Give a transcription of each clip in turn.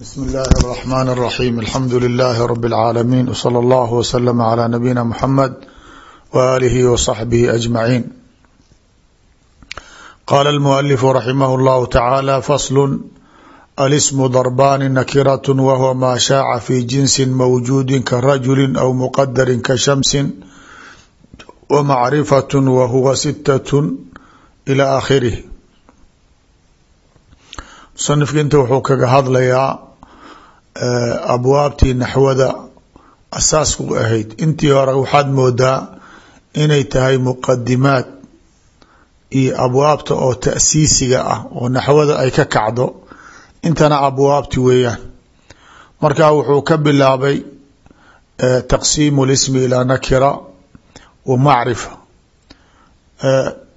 bsm اllahi الرحmn الرaحيم alxamdu لlh rb العaalمين wslى اllah وslm عlى nabiyina mxamed وآlihi وصaxbihi أجmaعين qala الmؤلف raximah اllahu taعaalى fasl alsm drbani nakiraة whuwa ma shaaca fi jinsi mawjuudi karajuli aw mqadari kashamsi wmacrifaة whuwa sitaة ilى akhirih musanifka inta wuxuu kaga hadlayaa abwaabtii naxwada asaasku ahayd. Intii hore waxaad moodaa inay tahay muqadimaad iyo abwaabta oo taasiisiga ah oo naxwada ay ka kacdo. Intana abwaabti weeyaan. Marka wuxuu ka bilaabay taqsiimu lismi ilaa nakira wa macrifa.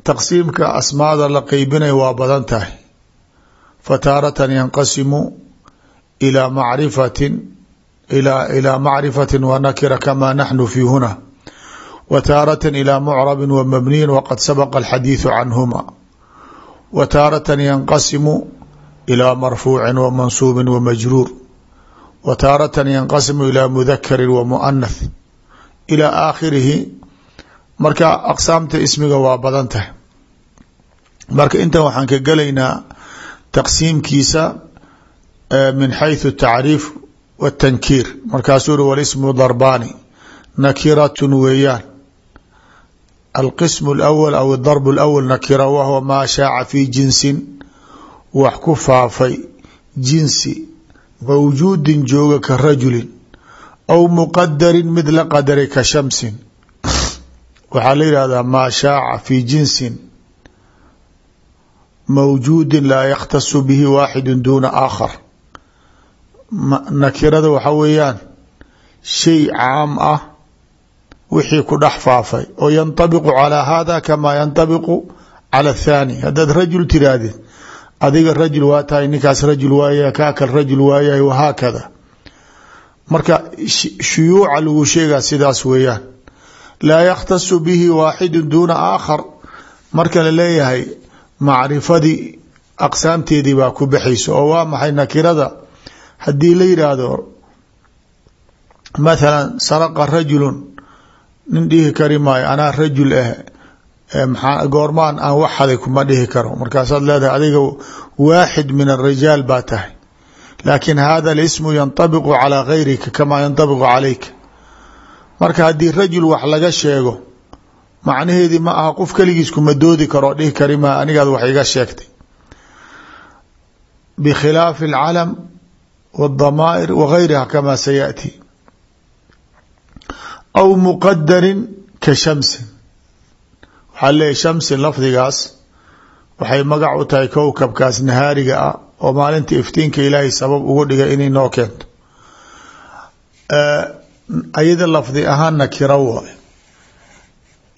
Taqsiimka asmaada la qeybinaya waa badan tahay. Fataaratan yanqasimu ilى macrifati ilى macrifati wa nakira kama naxnu fi huna wa taaratan ilى mucrabi wa mabniyin waqad sabaqa alxadiiثu canhuma wa taaratan yanqasimu ilى marfuuci wa mansuubi wa majruur wa taaratan yanqasimu ilى mudakari wa muanath ilى aakhirihi marka aqsaamta ismiga waa badan tahay marka intan waxaan ka gelaynaa taqsiimkiisa min xayثu tacriif w tankiir markaasuu uri walismu darbaani nakiratun weeyaan alqism اlأwl aw darb اlأwl nakira wahwa maa shaaca fi jinsin wax ku faafay jinsi mawjuudin jooga ka rajulin aw muqadarin mid la qadaray ka shamsin waxaa la yihahdaa maa shaaca fi jinsin mawjuudi laa yakhtasu bihi waaxidu duna aakhar nakirada waxa weeyaan shay caam ah wixii ku dhex faafay oo yanطabiqu calaa hada kamaa yanطabiqu cala athani haddaad rajul tiraahdeed adiga rajul waa tahay ninkaas rajul waaya kaakal rajul waayahay wahaakada marka shuyuuca lagu sheegaa sidaas weeyaan. Laa yakhtasu bihi waaxidu duuna aakhar. Marka la leeyahay macrifadii aqsaamteedii baa ku baxaysa oo waa maxay nakirada haddii la yidhaahdo mathalan saraqa rajulun nin dhihi kari maayo anaa rajul ah maxaa goormaan aan wax haday kuma dhihi karo. Markaasaad leedahay adiga waaxid min arijaal baa tahay. Laakin hada alismu yanطabiqu calaa gayrika kamaa yanطabiqu calayka. Marka haddii rajul wax laga sheego macnaheedii ma aha qof keligiis kuma doodi karo dhihi kari maa anigaad wax iga sheegtay. Bikhilaafi alcalam wاdamaa'ir wagayriha kama sayaأti aw muqadarin ka shamsin waxaa leeyahy shamsin lafdigaas waxay magac u tahay kowkabkaas nahaariga ah oo maalinta iftiinka ilaahay sabab ugu dhigay inay noo keento ayada lafdi ahaan nakira waay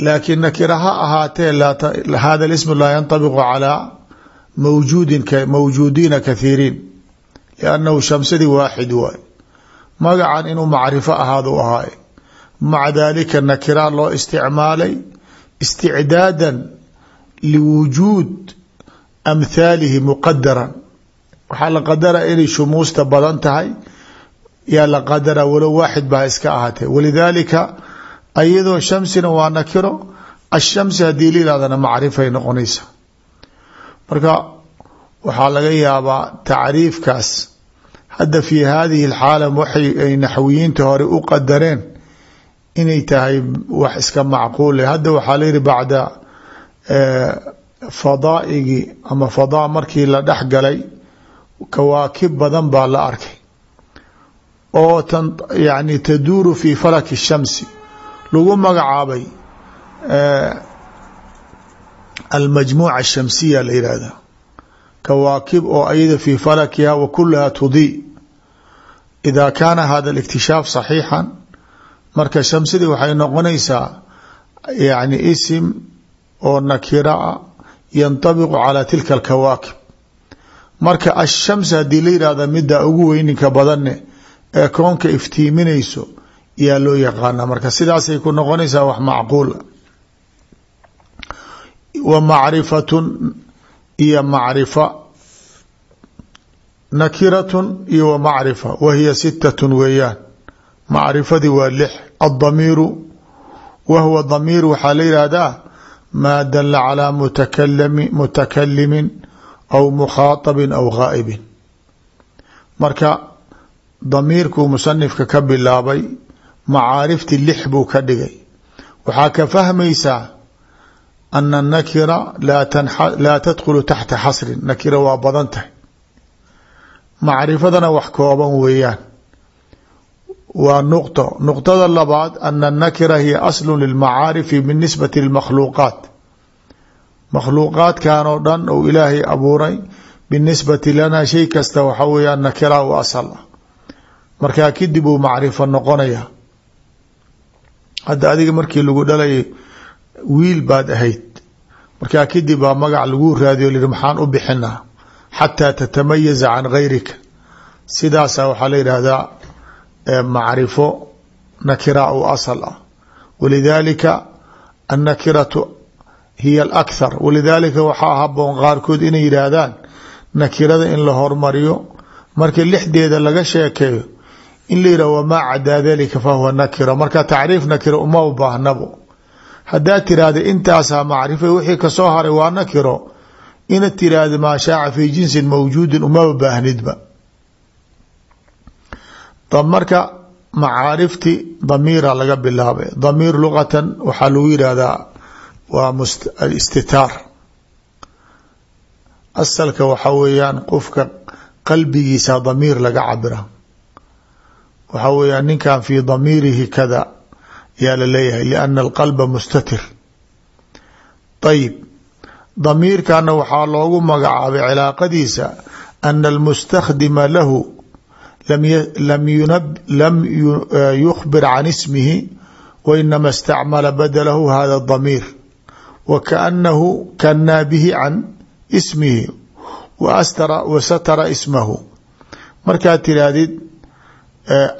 laakiin nakira ha ahaatee hada ism laa yanطabiqu calىa mawjuudin mawjuudiina kathiiriin liannahu shamsadii waaxid waay magacan inuu macrifo ahaad u ahaaye maca dalika nakira loo isticmaalay isticdaadan liwujuud amhaalihi muqadaran waxaa la qadara inay shumuusta badan tahay yaa la qadara walow waaxid baa iska ahaatee walidaalika ayadoo shamsina waa nakiro ashamsi haddii la macrifay noqonaysa marka waxaa laga yaabaa tacriifkaas. Hadda fi hadihi alxaala waxay ay naxwiyiinta hore u qadareen inay tahay wax iska macquule hadda waxaa layihi bacda fadaaigii ama fadaa markii la dhex galay kawaakib badan baa la arkay. Oo yani taduuru fi falaki shamsi. Lagu magacaabay almajmuuca ashamsiya la yihahda kawaakib oo ayada fi falakiha wa kulaha tudii ida kaana hada اliktishaaf صaxiixan marka shamsidii waxay noqonaysaa yani isim oo nakiraa yanطabiqu calى tilka اlkawaakib marka ashams haddii la yihahda mida ugu weyninka badanne ee koonka iftiiminayso yaa loo yaqaana marka sidaasay ku noqonaysaa wax macquula wa macrifatun iyo macrifa nakiratun iyo wa macrifa wa hiya sitatun weeyaan. Macrifadii waa lix. Addamiiru wa huwa damiir waxaa la yihahdaa maa dala calaa mutakalimi mutakalimin aw mukhaaطabin aw ghaa'ibin. Marka damiirkuu musanifka ka bilaabay macaariftii lix buu ka dhigay. Waxaa ka fahmaysaa ana nakira laa tadkhulu taxta xasrin nakira waa badan tahay. Macrifadana wax kooban weeyaan. Waa nuqطo nuqطada labaad ana nakira hiya aslu lilmacaarifi binisbati lmakhluuqaat makhluuqaadkan oo dhan ou ilaahay abuuray binisbati lana shay kasta waxa weeyaan nakira u asal ah markaa kadib uu macrifo noqonaya hadda wiil baad ahayd markaa kadib baa magac lagu raadiyo lihi maxaan u bixinaa? Xataa tatamayaza can gayrika. Sidaasa waxaa la yidhaahdaa macrifo nakira u asal ah. Walidaalika annakiratu hiya alakhar walidaalika waxaa haboon qaarkood inay yidhaahdaan nakirada in la hormariyo marka lixdeeda laga sheekeeyo in la yidhah wamaa cadaa dalika fahuwa nakira. Marka tacriif nakira uma baahnabo haddaad tiraahda intaasaa macrifa wixii ka soo haray waa nakiro inaad tiraahda maa shaaca fii jinsin mawjuudin umaba baahnidba. Marka macaarifti damiira laga bilaabay. Damiir luqatan waxaa lagu yihahdaa waa istitaar asalka waxaa weeyaan qofka qalbigiisa damiir laga cabira. Waxaa weeyaan ninkan fii damiirihi kada yaa la leeyahay liana alqalba mustatir. Ayib damiirkana waxaa loogu magacaabay cilaaqadiisa ana almustakdima lahu lam yukhbir can ismihi wainama istacmala badalahu hada damiir wa kaanahu kanaa bihi can ismihi wa satara ismahu. Markaad tiraahdid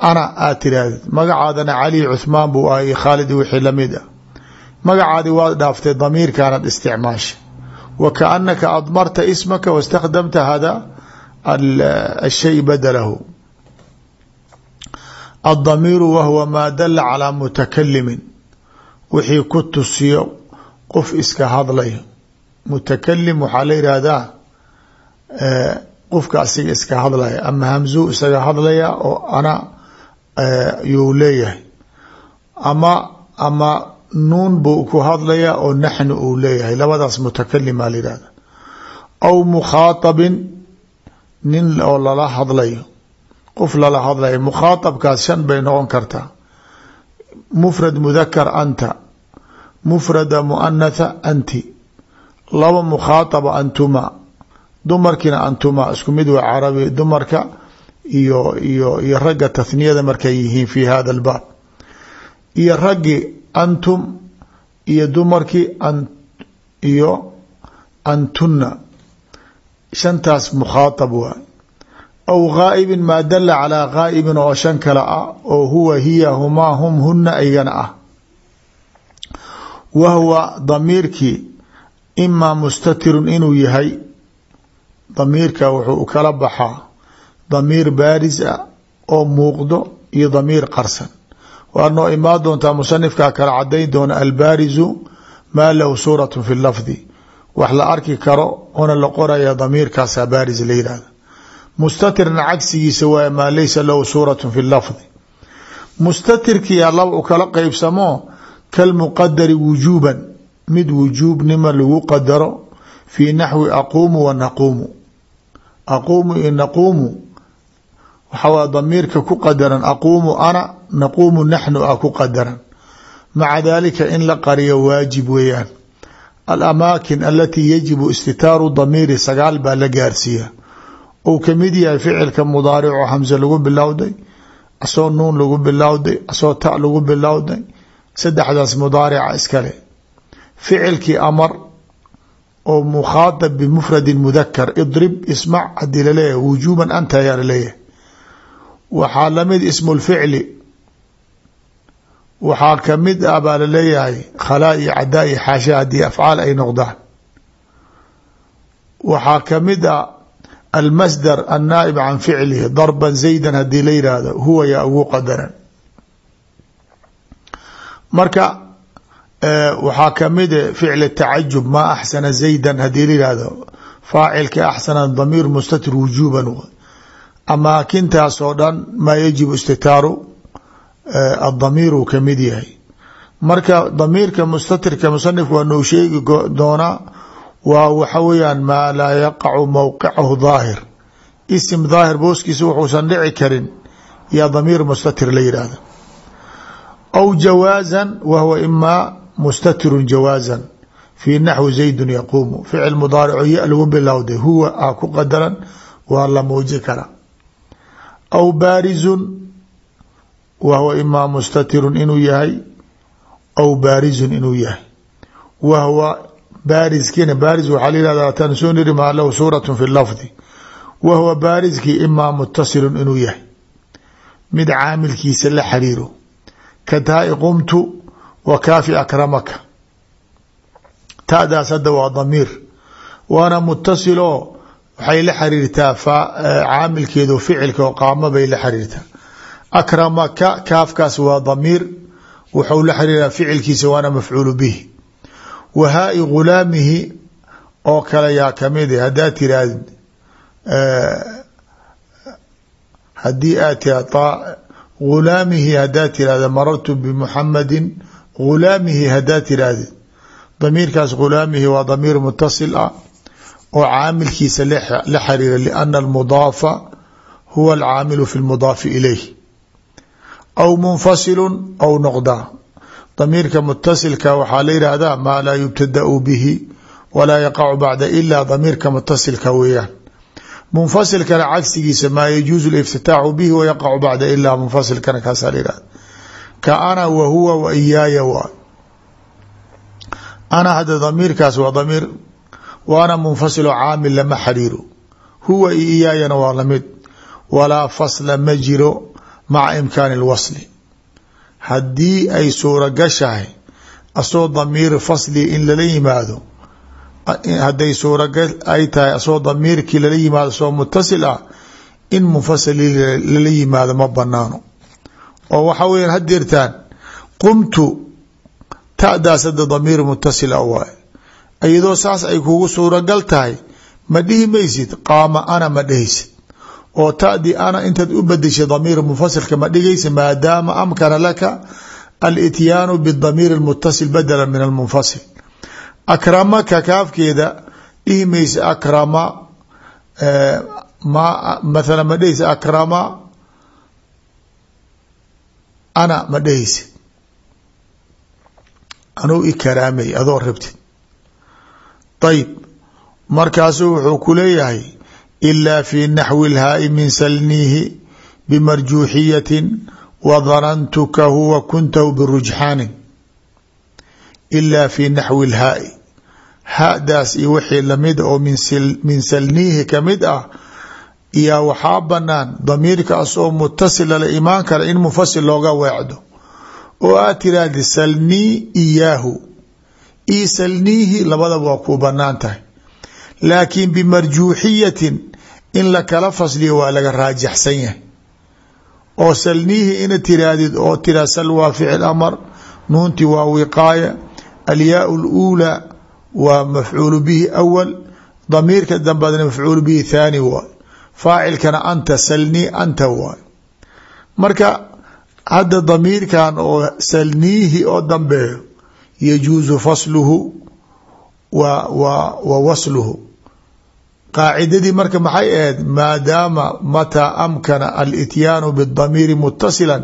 ana aad tiraahdid magacaadana cali cuhmaan buu ahay khaalid wixii la mid ah. Magacaadi waad dhaaftay damiirkaanad isticmaasha wa kaanaka admarta ismaka wastakdamta hada ashay badalahu. Addamiiru wahuwa maa dala calaa mutakalimin wixii ku tusiyo qof iska hadlayo mutakalim waxaa la yihahdaa qofka asiga iska hadlaya. Ama hamzu isaga hadlaya oo ana eh, yuu leeyahay. Ama ama nuun buu ku hadlaya oo naxnu uu leeyahay. Labadaas mutakalima la yihahda aw mukhaaabin nin oo lala hadlayo. Qof lala hadlayo. Mukhaaabkaas shan bay noqon kartaa mufrad mudakar anta. Mufrada muanatha anti. Laba mukhaataba antuma dumarkiina antuma isku mid waa carabi dumarka iyo iyo iyo ragga tathniyada markay yihiin fi hada albaab. Iyo raggi antum iyo dumarkii an iyo antuna shantaas mukhaaطab waay aw ghaa'ibin maa dala calaa ghaa'ibin oo shan kale ah oo huwa hiya humaa hum huna aygana ah. Wa huwa damiirkii imaa mustatirun inuu yahay damiirka wuxuu kala baxaa damiir baaris ah oo muuqdo iyo damiir qarsan. Waa noo imaan doontaa musanifkaa kala cadayn doona albaarizu maa lahu suuratu fi lafdi. Wax la arki karo ona la qoraya damiirkaasa baaris la yihahda mustatirna cagsigiisa waay maa laysa lahu suuratu fi lafdi. Mustatirkiyaa laba u kala qeybsamo kalmuqadari wujuuban. Mid wujuubnima lagu qadaro fii naxwi aquumu wa naquumu. Aquumu iyo naquumu waxaa damiirka ku qadaran. Aquumu ana naquumu naxnu a ku qadaran. Maca dalika in la qariyo waajib weeyaan. Alamaakin alatii yajibu istitaaru damiiri sagaal baa la gaarsiiya. Ou ka mid yahay ficilka mudaarico hamse lagu bilowday asoo nuun lagu bilowday asoo lagu bilowday saddexdaas mudaarica iskale. Ficilkii amar oo mukhaaطab bmfradi mudakar idrib ismac haddii la leeyahay wujuuban anta ayaa la leeyahay waxaa la mid ismu lficli waxaa ka mid ah baa la leeyahay khalaa iyo cadaa iyo xaasha haddii afcaal ay noqdaan. Waxaa ka mid ah almasdar annaaib can ficlihi darban zaydan haddii la yidhaahdo huwa yaa ugu qadaran. Marka waxaa kamide ficl tacajub maa axsana zaydan haddii la yihahdo faacilka axsana damiir mustatir wujuuban. Amaakintaas oo dhan maa yajibu istitaaru adamiiru ka mid yahay. Marka damiirka mustatirka musanif waa noo sheegi doonaa waa waxa weyaan maa laa yaqacu mowqicahu daahir. Isim daahir booskiisa wuxuusan dhici karin yaa damiir mustatir la yidhaahda aw jawaazan wa imaa mustatirun jawaazan fii naxwi zaydun yaquumu ficil mudaarico ya lagu bilowday huwa a ku qadaran waa la muuji karaa aw baarizun wa huwa imaa mustatirun inuu yahay. Aw baarizun inuu yahay. Wa huwa baariskiina baariz waxaa la yihahdaa tan soo niri maa lahu suuratu fi lafdi. Wa huwa baariskii imaa mutasilun inuu wa kaafi akramaka. Taadaas hadda waa damiir. Waana mutasil oo waxay la xiriirtaa caamilkeedu ficilka qaamo bay la xiriirtaa. Akramaka kaafkaas waa damiir. Wuxuu la xiriiraa ficilkiisa waana mafcuulu bihi. Wa haai gulaamihi oo kale yaa ka mid haddaad tiraahd haddii aad tira gulaamihi haddaad tirahda marartu bimuxamadin gulaamihi haddaad tirahdid damiirkaas gulaamihi waa damiir mutasil ah oo caamilkiisa la xiriira liana almudaafa huwa alcaamilu fi lmudaafi ilayh aw munfasilu aw noqdaa damiirka mutasilka waxaa la yihahdaa maa laa yubtadau bihi walaa yaqacu bacda ila damiirka mutasilka weeyaan. Munfasilkana cagsigiisa maa yajuuzu liftitaaxu bihi wayaqacu bacda ilaa munfasilkana kaasaa la yihahda ka ana wa huwa wa iyaaya waa ana hadda damiirkaas waa damiir waana munfasiloo caamil lama xiriiro huwa iyo iyaayana waa la mid walaa fasla ma jiro maca imkaani اlwasli haddii ay suuragashahay asoo damiir fasli in lala yimaado hadday suuragal ay tahay asoo damiirkii lala yimaado asoo mutasil ah in munfasil lala yimaado ma banaano oo waxaa weya hadeertaan qumtu ta'daas hadda damiir mutasil a waay. Saas ay kugu suuragal tahay ma dhihi maysid qaama ana ma dhehaysid oo tadi ana intaad u bedeshay damiir munfasilka ma dhigaysa maadaama amkana laka alityaanu bidamiir اlmutasil badala min almunfasil. Akramaka kaafkeeda dhihi maysa akrama ma mathala ma dhehaysa akrama ana ma dhehaysid anuu ikaraamay adoo rabtid ayib markaasuu wuxuu ku leeyahay ilaa fi naxwi اlhaai min salniihi bimarjuuxiyati wa danantuka huwa kuntahu birujxaanin. Ilaa fi naxwi اlhaai hadaas iyo wixii la mid oo min salniihi ka mid ah yaa waxaa banaan damiirkaas oo mutasila la imaan kara in munfasil looga weecdo oo aad tiraahdi salnii iyaahu. Io salniihi labadaba waa ku bannaan tahay. Laakiin bimarjuuxiyatin in la kala fasliyo waa laga raajaxsan yahay. Oo salniihi ina tiraahdid oo tiraa sal waa ficil amar nuunti waa wiqaaya alyaau اluulaa waa mafcuulu bihi awal damiirka dambadna mafcuulu bihi thaani waay faacilkana anta salnii anta waay. Marka hadda damiirkan oo salniihi oo dambeeyo yajuusu fasluhu wa wa wa wasluhu. Qaacidadii marka maxay ahayd maadaama mataa amkana alityaanu bاdamiiri mutasila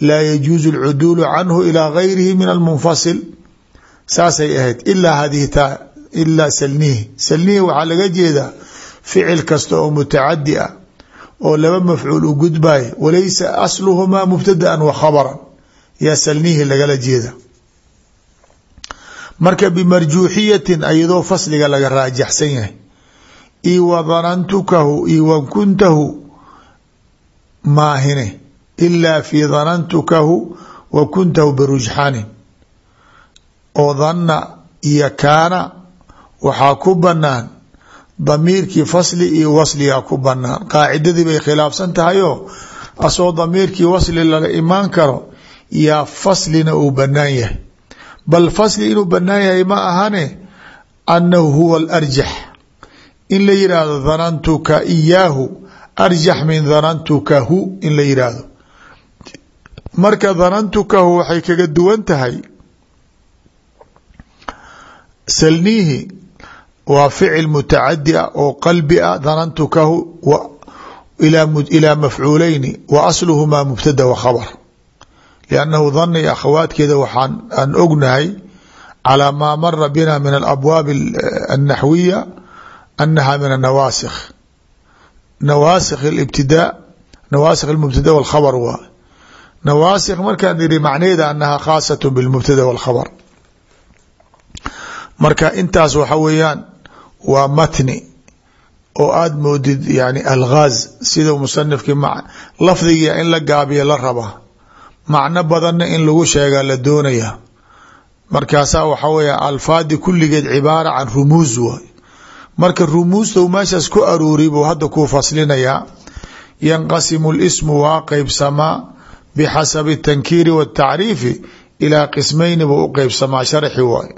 laa yajuuzu اlcuduulu canhu ilaa gayrihi min almunfasil saasay ahayd. Ilaa hadihi ta ilaa salnihi salnihi waxaa laga jeedaa ficil kasta oo mutacadi ah oo laba mafcuul u gudbay walaysa asluhumaa mubtadaan wa khabran yaa salnihi lagala jeeda. Marka bimarjuuxiyatin ayadoo fasliga laga raajaxsan yahay io wa danantukahu io wa kuntahu maahine ilaa fi danantukahu wa kuntahu birujxanin oo danna iyo kaana waxaa ku banaan damiirkii fasli iyo wasligaa ku banaan qaacidadii bay khilaafsan tahayoo asoo damiirkii wasli laga imaan karo yaa faslina uu banaan yahay. Bal fasli inuu banaan yahay ma ahane annahu huwa alarjax. In la yidhaahdo danantuka iyaahu arjax min danantukahu in la yidhaahdo marka danantukahu waxay kaga duwan tahay salniihi waa ficil mutacadi ah oo qalbi ah danantukahu ilaa mafcuuleyni wa asluhumaa mubtada wa khabr liannahu dani akhawaadkeeda waxaan aan ognahay calaa maa mara bina min alabwaab annaxwiya annaha min anawaasikh nawaasikh ibtidaa nawaasikh mubtada walkhabr waa nawaasikh markaan iri macnaheeda annaha khaasat bilmubtada walkhabr marka intaas waxa weeyaan waa matni oo aada moodid yani alghaaz sida musanifkii lafdigia in la gaabiya la rabaa macno badanna in lagu sheegaa la doonaya. Markaasaa waxa weya alfaadi kulligeed cibaara can rumuus waay. Marka rumuusta meeshaas ku aruuri buu hadda kuu faslinayaa yanqasimu lismu waa qeybsamaa bixasabi tankiiri watacriifi ilaa qismayni buu u qeybsamaa sharxi waay.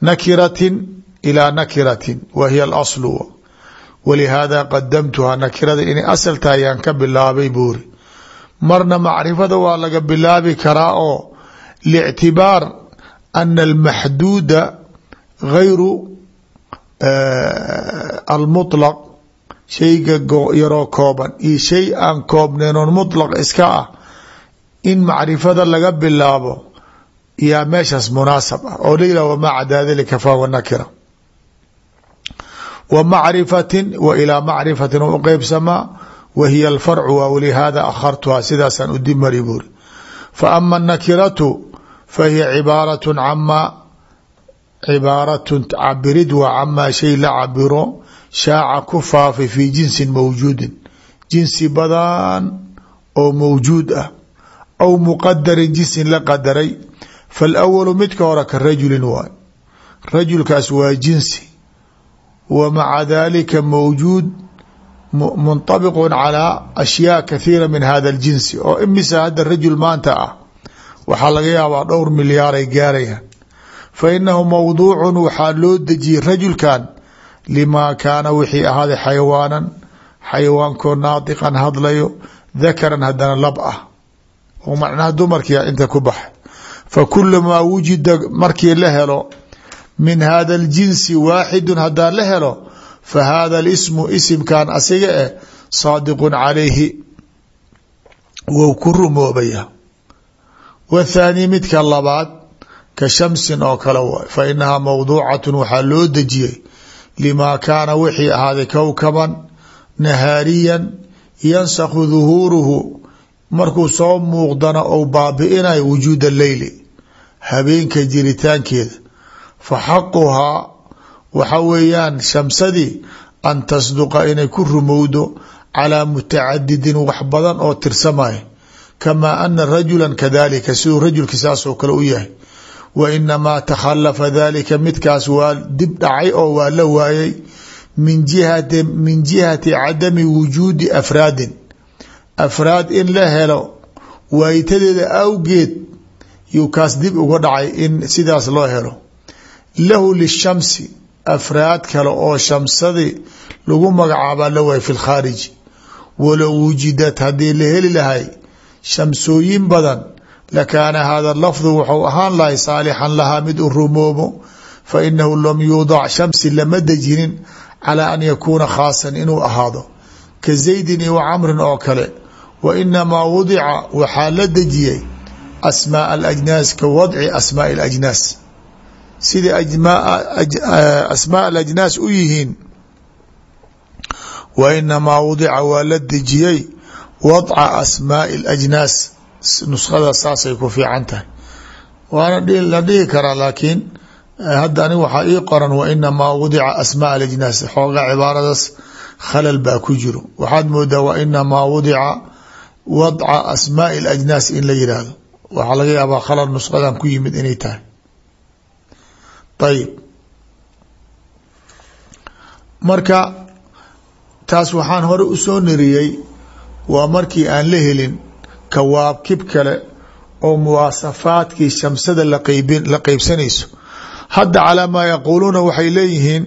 Nakiratin ilaa nakiratin wa hiya alaslu. Walihaada qadamtuhaa nakirada inay asal tahay yaan ka bilaabay buuri. Marna macrifada waa laga bilaabi karaa oo lictibaar ana almaxduuda gayru almuطlaq shayga yaroo kooban. Iyo shay aan koobnayn oon muطlaq iska ah in macrifada laga bilaabo yaa meeshaas munaasab ah. Oo wamaa cadaa dalika nakira wa macrifatin wa ilaa macrifatin u qeybsamaa wa hiya alfarcu waa walihaada akhartuhaa sidaasaan u dib mari buuri. Fa ama anakiratu fa hiya cibaaratun camaa cibaaratun cabirid waa camaa shay la cabiro shaaca ku faafay fii jinsin mawjuudin. Jinsi badan oo mawjuud ah aw muqadarin jinsin la qadaray midka hore ka rajulin waay wa maca dalika mawjuud munطabiqu calaa ashyaa kathiira min hada اljinsi oo imisa hadda rajul maanta ah waxaa laga yaabaa dhowr milyaaray gaarayaan fa inahu mawduucun waxaa loo dejiyey rajulkan limaa kaana wixii ahaaday xayawaanan xayawaankoo naadiqan hadlayo dakaran haddana lab ah. Oo macnaha dumarkia inta ku baxay fa kulamaa wujida markii la helo min hada اljinsi waaxidu hadaa la helo fa hada اlismu isimkan asiga eh saadiqun calayhi. Wou ku rumoobaya. Wthaani midka labaad ka shamsin oo kale waay fa inahaa mawduucatun waxaa loo dejiyey limaa kaana wixii ahaaday kowkaban nahaariyan yansakhu duhuuruhu markuu soo muuqdana ou baabi'inayo wujuuda leyli habeenka jiritaankeeda fa xaquhaa waxa weeyaan shamsadii an tasduqa inay ku rumowdo calaa mutacadidin wax badan oo tirsamaya kamaa ana rajula kadalika siduu rajulki saasoo kale u yahay. Wa inamaa takhalafa dalika midkaas waa dib dhacay oo waa la waayay min jihati min jihati cadami wujuudi afraadin. Afraad in la helo waayitadeeda awgeed yuu dib uga dhacay in sidaas loo helo lahu lishamsi afraad kale oo shamsadii lagu magacaabaa la waayay fi lkhaariji walow wujidat haddii la heli lahay shamsooyin badan lakaana hada lafdu wuxuu ahaan lahay saalixan lahaa mid u rumoobo fa inahu lam yuudac shamsi lama dejinin calaa an yakuuna khaasan inuu ahaado. Ka zaydin iyo camrin oo kale wa inamaa wudica waxaa la dejiyey asmaa alajnaas ka wadci asmaa alajnaas sidai asmaa alajnaas u yihiin wa inamaa waa la dejiyey wadca asmaai alajnaas nuskhada saasay ku fiican tahay. Waana la dhihi karaa laakiin hadda anig waxaa ii qoran wa inamaa wudica asmaa alajnaas xoogaa cibaaradaas khalal baa ku jiro. Waxaad moodaa wa inamaa wudica wadca asmaai alajnaas in la yidhaahdo waxaa laga yaabaa khalal nusqadan ku yimid inay tahay ayib marka taas waxaan hore u soo niriyey waa markii aan la helin kawaakib kale oo muwaasafaadkii shamsada laqaybin la qeybsanayso hadda calaa maa yaquuluuna waxay leeyihiin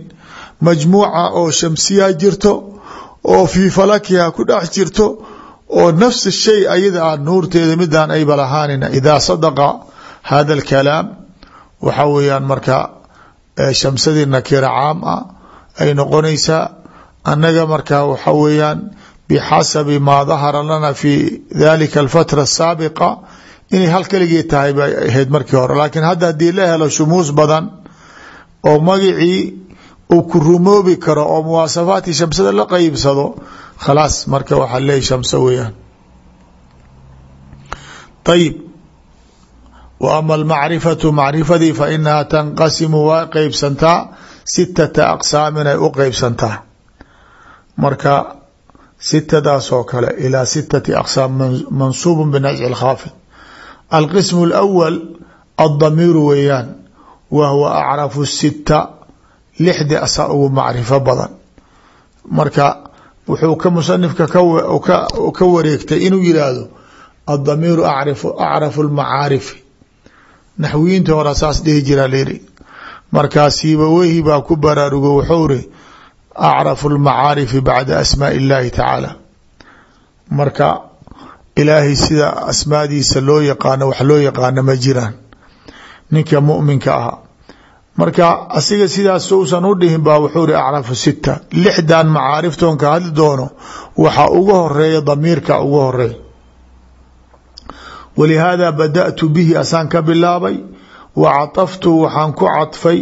majmuuca oo shamsiyaa jirto oo fii falakiha ku dhex jirto oo nafs shay ayada ah nuurteeda midaan ayba lahaanina idaa sadaqa hada alkalaam waxa weeyaan marka shamsadii nakira caam ah ay noqonaysaa annaga marka waxa weeyaan bixasabi maa dahara lana fi dalika alfatra asaabiqa inay hal keligii tahay bay ahayd markii hore. Laakiin hadda haddii la helo shumuus badan oo magacii uu ku rumoobi karo oo muwaasafaadkii shamsada la qeybsado khalaas marka waxaa leeyahy shamso weeyaan. Ayib wa ama almacrifatu macrifadii fa inahaa tanqasimu waa qeybsantaa sitata aqsaam inay u qeybsantaa marka sitadaas oo kale ilaa sitati aqsaam mansuubun binasci lkhaafid alqismu alawal addamiiru weeyaan wa huwa acrafu sita lixdi asaa ugu macrifo badan. Marka wuxuu ka musanifka ka wareegtay inuu yidhaahdo addamiiru acrafu lmacaarifi naxwiyiintii hora saas dhihi jiraa layidhi markaasiiba wehi baa ku baraarugo wuxuuri acrafu lmacaarifi bacda asmaai illaahi tacaala. Marka ilaahay sida asmaadiisa loo yaqaano wax loo yaqaano ma jiraan. Ninka muminka aha. Marka asiga sidaas sousan u dhihin baa wuxuuri acrafu sitta. Lixdan macaariftoon ka hadli doono waxa ugu horreeya damiirka ugu horreeya walihaada bada'tu bihi asaan ka bilaabay wa caطaftu waxaan ku cadfay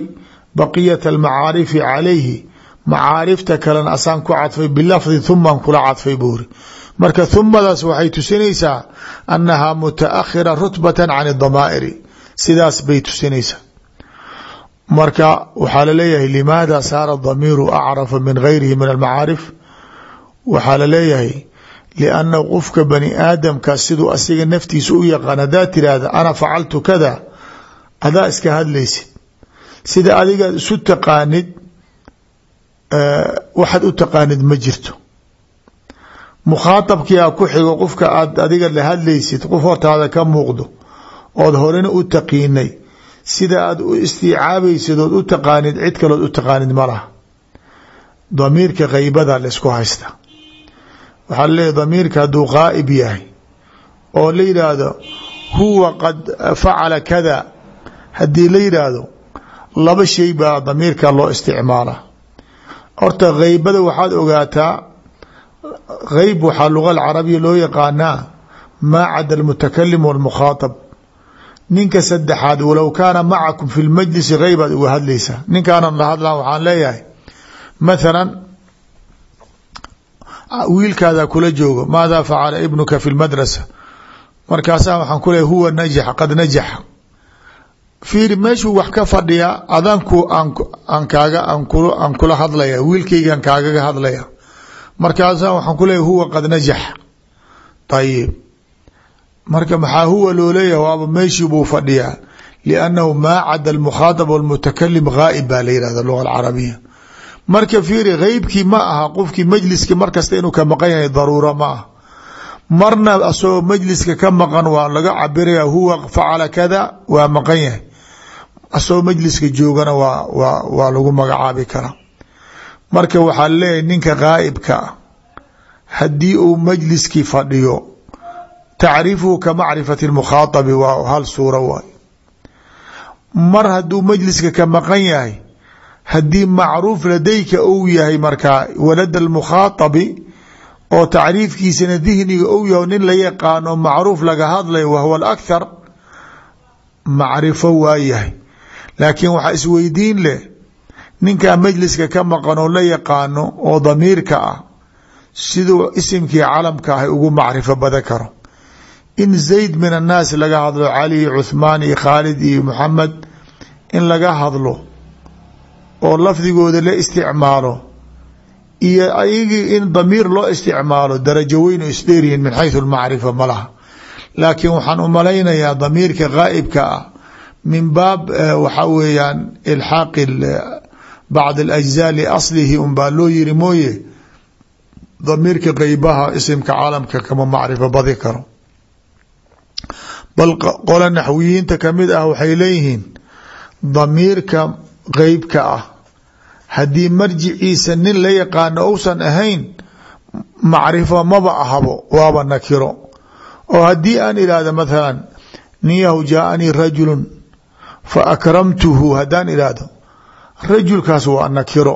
baqiyata almacaarifi calayhi macaarifta kalena asaan ku cadfay bilafdi humaan kula cadfay buuri marka humadaas waxay tusinaysaa annahaa mutaakhira rutbata can damaa'iri sidaas bay tusinaysaa marka waxaa la leeyahay limaada saara damiiru acrafa min gayrihi min almacaarif waxaa la leeyahay lianna qofka bani aadamka siduu asiga naftiisa u yaqaan haddaad tiraahda ana facaltu kada adaa iska hadlaysid sida adigaad isu taqaanid waxaad u taqaanid ma jirto mukhaaabkiia ku xigo qofka aad adiga la hadlaysid qof hortaada ka muuqdo ood horena u taqiinay sida aad u istiicaabaysid ood u taqaanid cid kalood u taqaanid ma laha damiirka keybada la isku haysta waxaa laleeyahy damiirka hadduu ghaa'ib yahay oo la yidhaahdo huwa qad facala kada haddii la yidhaahdo laba shay baa damiirka loo isticmaala horta keybada waxaad ogaataa geyb waxaa luga alcarabiya loo yaqaanaa maa cada almutakalim walmukhaatab. Ninka saddexaad walow kaana macakum fi lmajlisi geybaad uga hadlaysaa. Ninkaanan la hadlaan waxaan leeyahay mathalan wiilkaada kula joogo. Maada facala ibnuka fi lmadrasa markaasaa waxaan ku huwa najax qad najaxa fiiri meeshuu wax ka fadhiya adanku aan kaaga aan kula hadlaya wiilkaygaan kaagaga hadlaya. Markaasa waxaan ku huwa qad najax. Ayib marka maxaa huwa loo leeyahay waaba meeshii buu fadhiyaa. Liannahu maa cada almukhaatab walmutakalim ghaa'ib baa la yihahda luga alcarabiya marka fiiri geybkii ma aha qofkii majliska mar kasta inuu ka maqan yahay daruura ma marna asagoo majliska ka maqan waa laga cabiraya huwa facala kada waa maqan yahay. Asagoo majliska joogana waa waa waa lagu magacaabi karaa. Marka waxaa leeyahay ninka ghaa'ibka ah haddii uu majliskii fadhiyo tacriifuhu ka macrifati lmukhaaabi waa hal suura waay. Mar hadduu majliska ka maqan yahay haddii macruuf ladayka uu yahay markaa walada almukhaaabi oo tacriifkiisana dihniga ou yaho nin la yaqaano macruuf laga hadlayo wahuwa alakhar macrifo waa yahay laakiin waxaa isweydiin leh ninkaa majliska ka maqan oo la yaqaano oo damiirka ah siduu isimkii calamka ahay ugu macrifo badan karo. In zayd min annaas laga hadlo cali iyo cuthmaan iyo khaalid iyo muxamed in laga hadlo oo lafdigooda la isticmaalo iyo ayagii in damiir loo isticmaalo darajo weyn oo isdheeryihiin min xayثu اlmacrifa ma laha. Laakiin waxaan u malaynayaa damiirka ghaa'ibka ah min baab waxaa weeyaan ilxaaqi bacd alajzaa liaslihi unbaa loo yiri mooye damiirka qeybaha isimka caalamka kama macrifo badi karo. Bal qola naxwiyiinta ka mid ah waxay leeyihiin damiirka qeybka ah haddii marjiciisa nin la yaqaano ousan ahayn macrifo maba ahabo waaba nakiro. Oo haddii aan idhaahdo mathalan ninyahu jaaanii rajulun fa akramtuhu haddaan idhaahdo rajulkaas waa nakiro.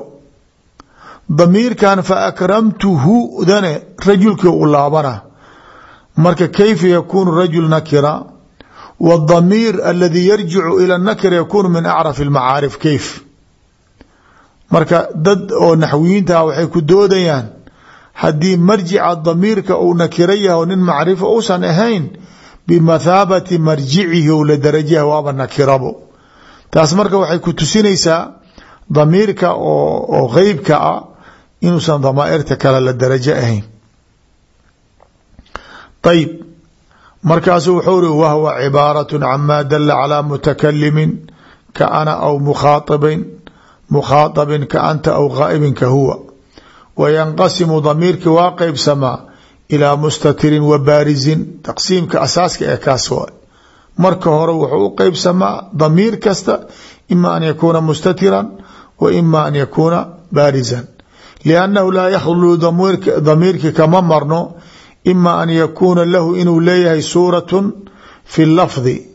Damiirkan fa akramtuhu dane rajulkii u laabana. Marka kayfa yakuunu rajul nakira? W damiir aladi yarjicu ila nakir yakuunu min acrafi lmacaarif kayf marka dad oo naxwiyiinta waxay ku doodayaan haddii marjica damiirka uu nakiro yaho nin macrifo uusan ahayn bimathaabati marjicihi ou la darajaha waaba nakirabo. Taas marka waxay ku tusinaysaa damiirka oo qeybka a ah inuusan damaa'irta kale la darajo ahayn. Ayb markaasuu wuxuu uri wahwa cibaaratu camaa dala calaa mutakalimin ka ana aw mukhaadibin mukhaaطabin ka anta aw ghaa'ibin ka huwa. Wayanqasimu damiirki waa qeybsamaa ilaa mustatirin wa baarisin taqsiimka asaaska ee kaas waa marka hore wuxuu u qeybsamaa damiir kasta ima an yakuuna mustatiran wa ima an yakuuna baarisan. Liannahu laa yakhluu damiirki kama marno ima an yakuuna lahu inuu leeyahay suuratun fi lafdi.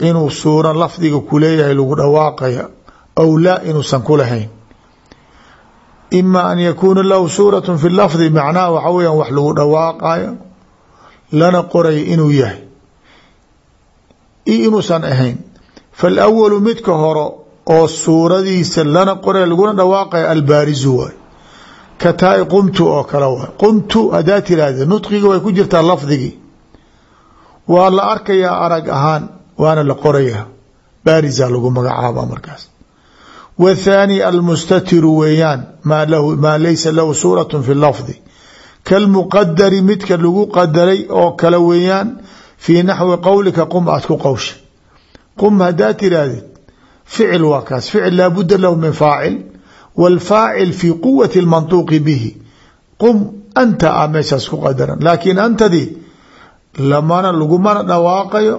Inuu suura lafdiga ku lagu dhawaaqaya aw laa inuusan ku lahayn ima an yakuuna lahu suuratu fi lafdi macnaha waxa weya wax lagu dhawaaqayo lana qorayo inuu yahay io inuusan ahayn faalawalu midka hore oo suuradiisa lana qoray laguna dhawaaqayo albaarizu waay ka taai qumtu oo kale waay qumtu hadaa tiraahda nudqiga way ku jirtaa lafdigii waa la arkayaa arag ahaan waana la qorayaa baarisa lagu magacaaba markaas wthaani almustatiru weeyaan maa lahu maa laysa lahu suurat fi lafdi kalmuqadari midka lagu qadaray oo kale weeyaan fii naxwi qowlika qum aad ku qowsha qum hadaa tirahdid ficil waa kaas ficil laabuda lahu min faacil wاlfaacil fi quwati اlmanطuuqi bihi qum anta a meeshaas ku qadaran laakiin antadii lamana lagumana dhawaaqayo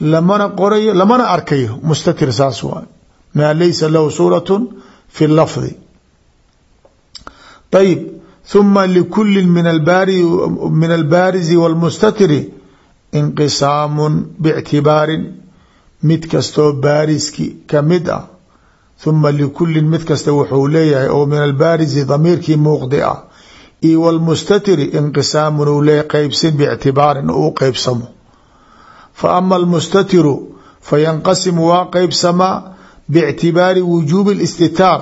lamana qorayo lamana arkayo mustatir saas waay maa laysa lahu suuraة fi lafdi ayb ثuma likuli min albaarizi wاlmustatiri inqisaamu bاctibaarin mid kastoo baariski kamid ah ثuma likulin mid kasta wuxuu leeyahay oo min albaarizi damiirkii muuqdi ah io wاlmustatiri inqisaamun uu leeyahy qeybsin bاctibaarin uu qeybsamo faama almustatiru fayanqasimu waa qeybsamaa bاctibaari wujuubi اlاstitaar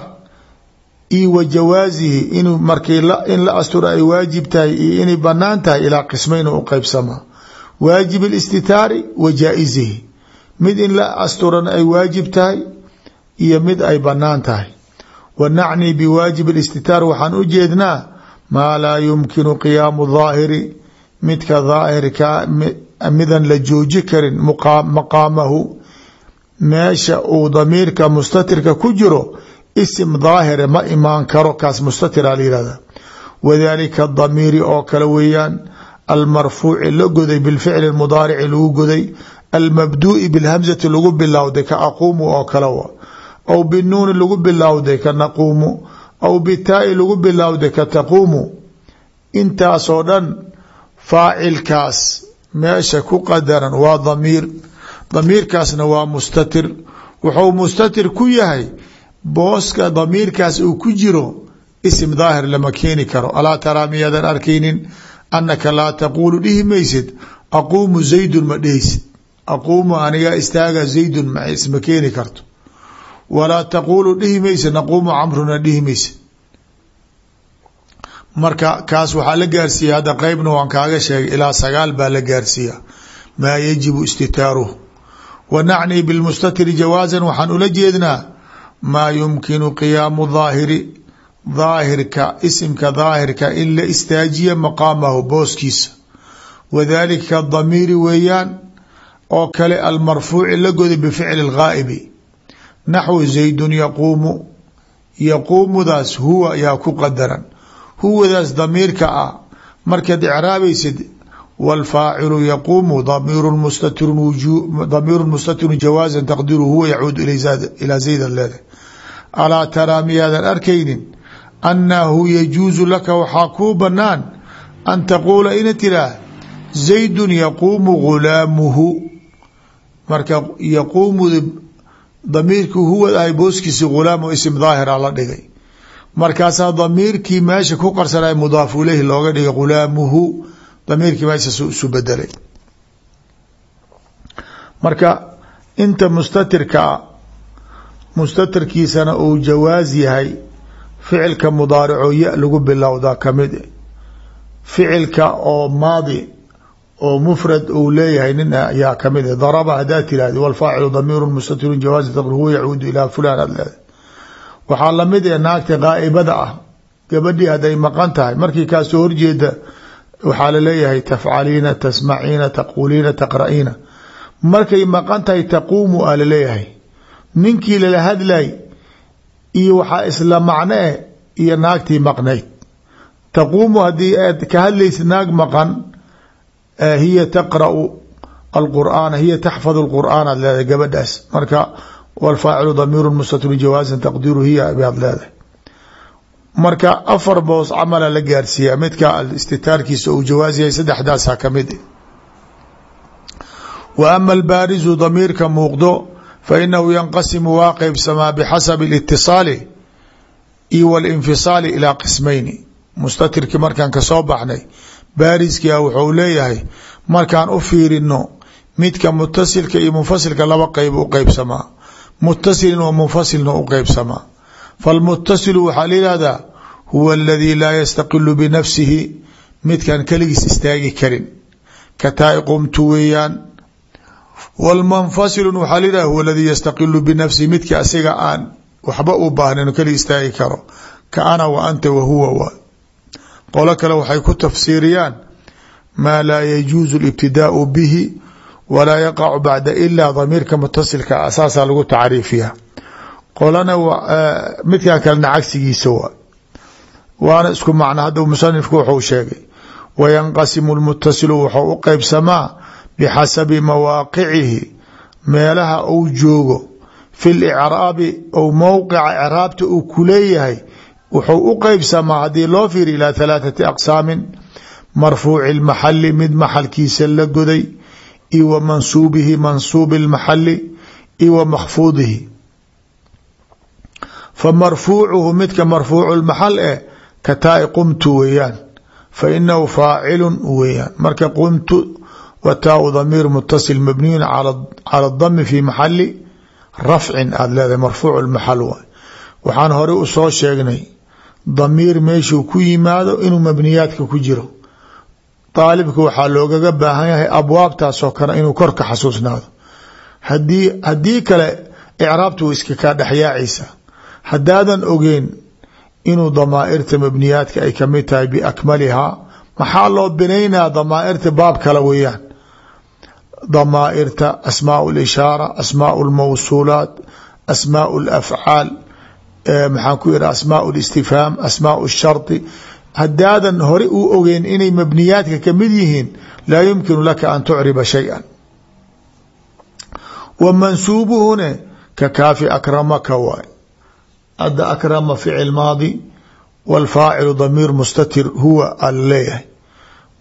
io wa jawaasihi inuu markii in la asturo ay waajib tahay iyo inay banaan tahay ilaa qismayn u qeybsamaa waajib اlاstitaari wa jaa-isihi mid in la asturana ay waajib tahay iyo mid ay banaan tahay wa nacni biwaajib اlاstitaar waxaan u jeednaa maa laa yumkinu qiyaamu daahiri midka daahirka midan la jooji karin maqaamahu meesha uu damiirka mustatirka ku jiro isim daahire ma imaan karo kaas mustatira la yihahda wadalika damiiri oo kale weeyaan almarfuuci la goday bilficli mudaarici lagu goday almabduui bilhamzati lagu bilowday ka aquumu oo kale wa. Aw binuuni lagu bilowday ka naquumu. Aw bitaai lagu bilowday ka taquumu. Intaasoo dhan faacilkaas meesha ku qadaran waa damiir damiirkaasna waa mustatir. Wuxuu mustatir ku yahay booska damiirkaas uu ku jiro isim daahir lama keeni karo. Alaa taraa miyaadan arkaynin? Anaka laa taquulu dhihi maysid. Aquumu zaydun ma dhehaysid aquumu anigaa istaaga zaydun ma isma keeni karto. Walaa taquulu dhihi maysid. Naquumu camruna dhihi maysid. Marka kaas waxaa la gaarsiiya hadda qeybna waan kaaga sheegay ilaa sagaal baa la gaarsiiya. Maa yajibu istitaaruhu wa nacni bilmustatiri jawaasan waxaan ula jeednaa maa yumkinu qiyaamu daahiri daahirka isimka daahirka in la istaajiya maqaamahu booskiisa wadalika damiiri weeyaan oo kale almarfuuci la goday bificli اlghaa'ibi naxwu zaydun yaquumu yaquumudaas huwa yaa ku qadaran huwadaas damiirka ah markaad icraabaysid wاlfaacilu yaquumu damiiru mustatirun jawaaza taqdiru huwa yacuudu ilaa zaydan leedahay alaa taraa miyaadan arkaynin annahu yajuusu laka waxaa kuu banaan an taquula ina tiraah zaydun yaquumu gulaamuhu marka yaquumuda damiirkii huwad ahay booskiisi gulaam ism daahira la dhigay markaasaa damiirkii meesha ku qarsanay mudaafu ileyhi looga dhigay gulaamuhu damiirkii meeshaas isu bedelay marka inta mustatirkaa mustatirkiisana uu jawaas yahay ficilka mudaarico ya lagu bilowdaa ka mid ficilka oo maadi oo mfrad uu leeyahay nin ayaa ka mid darba hadaa tirahdi wlfaacilu damiiru mustatiru jawaazi taqr huwa yacuudu ilaa fulan aad leedahay waxaa la mid ee naagta gaaibada ah. Gabadhii hadday maqan tahay. Markii kaasoo horjeeda waxaa la leeyahay tafcaliina tasmaciina taquuliina taqra'iina. Markay maqan tahay taquumu a la leeyahay ninkii lala hadlay iyo waxaa isla macne eh iyo naagtii maqnayd. Taquumu haddii aad ka hadlaysa naag maqan hiya taqra'u alqur'aana hiya taxfadu lqur'aan aad leedahay gabadhaas. Marka wlfaacilu damiiru mustatiru jawaazan taqdiiru hiya baad leedahay marka afar boos camala la gaarsiiyaa midka istitaarkiisa uu jawaaz yahay saddexdaasa ka mid wa ama albaarizu damiirka muuqdo fa inahu yanqasimu waa qeybsamaa bixasabi اlitiصaali iyo walinfisaali ilaa qismayni. Mustatirkii markaan ka soo baxnay baariska wuxuu leeyahay markaan u fiirino midka mutasilka iyo munfasilka laba qeyb u qeybsamaa mutasilin wa munfasilna u qeybsamaa falmutasilu waxaa layihahdaa huwa aladii laa yastaqilu binafsihi midkaan keligiis istaagi karin kataa qumtu weeyaan wlmunfasilun waxaa layihahda huwa aladii yastaqilu binafsihi midka asiga aan waxba u baahnin keligi istaagi karo ka ana wa anta wa huwa wa qolo kale waxay ku tafsiiriyaan maa laa yajuuzu libtidaau bihi walaa yaqacu bacda ilaa damiirka mutasilka lagu tacriifiya qolana midkan kalena cagsigiisa waa waana isku macna hadda musanifku wuxuu sheegay. Wayanqasimu lmutasilu wuxuu u qeybsamaa bixasabi mawaaqicihi meelaha uu joogo. Fi licraabi ou mowqica icraabta uu kuleeyahay wuxuu u qeybsamaa haddii loo fiiri ilaa halaathati aqsaamin. Marfuuci lmaxali mid maxalkiisa la goday. Wa mansuubihi mansuubi lmaxali io wa fa marfuucuhu midka marfuucu lmaxal eh ka taai qumtu weeyaan. Fa inahu faacilun weeyaan. Marka qumtu wa taau damiir mutasil mabniyun cala dami fi maxali rafcin aada leedahay marfuuc lmaxal waay. Waxaan hore u soo sheegnay damiir meeshuu ku yimaado inuu mabniyaadka ku jiro. Daalibka waxaa loogaga baahan yahay abwaabtaasoo kale inuu korka xasuusnaado. Haddii kale icraabtu iska kaa haddaadan ogeyn inuu damaairta mabniyaadka ay ka mid tahay biakmalihaa maxaa loo binaynaa damaairta baab kale weeyaan? Damaairta asmaau lishaara asmaau lmawsuulaat asmaau lafcaal maxaan ku yihi asmaau listifhaam asmaau shardi haddaadan hore u ogeyn inay mabniyaadka ka mid yihiin laa yumkinu laka an tucriba shayئa wa mansuubuhune ka kaafi akramaka waay hadda akrama ficil maadi wاlfaacilu damiir mustatir huwa ala leeyahay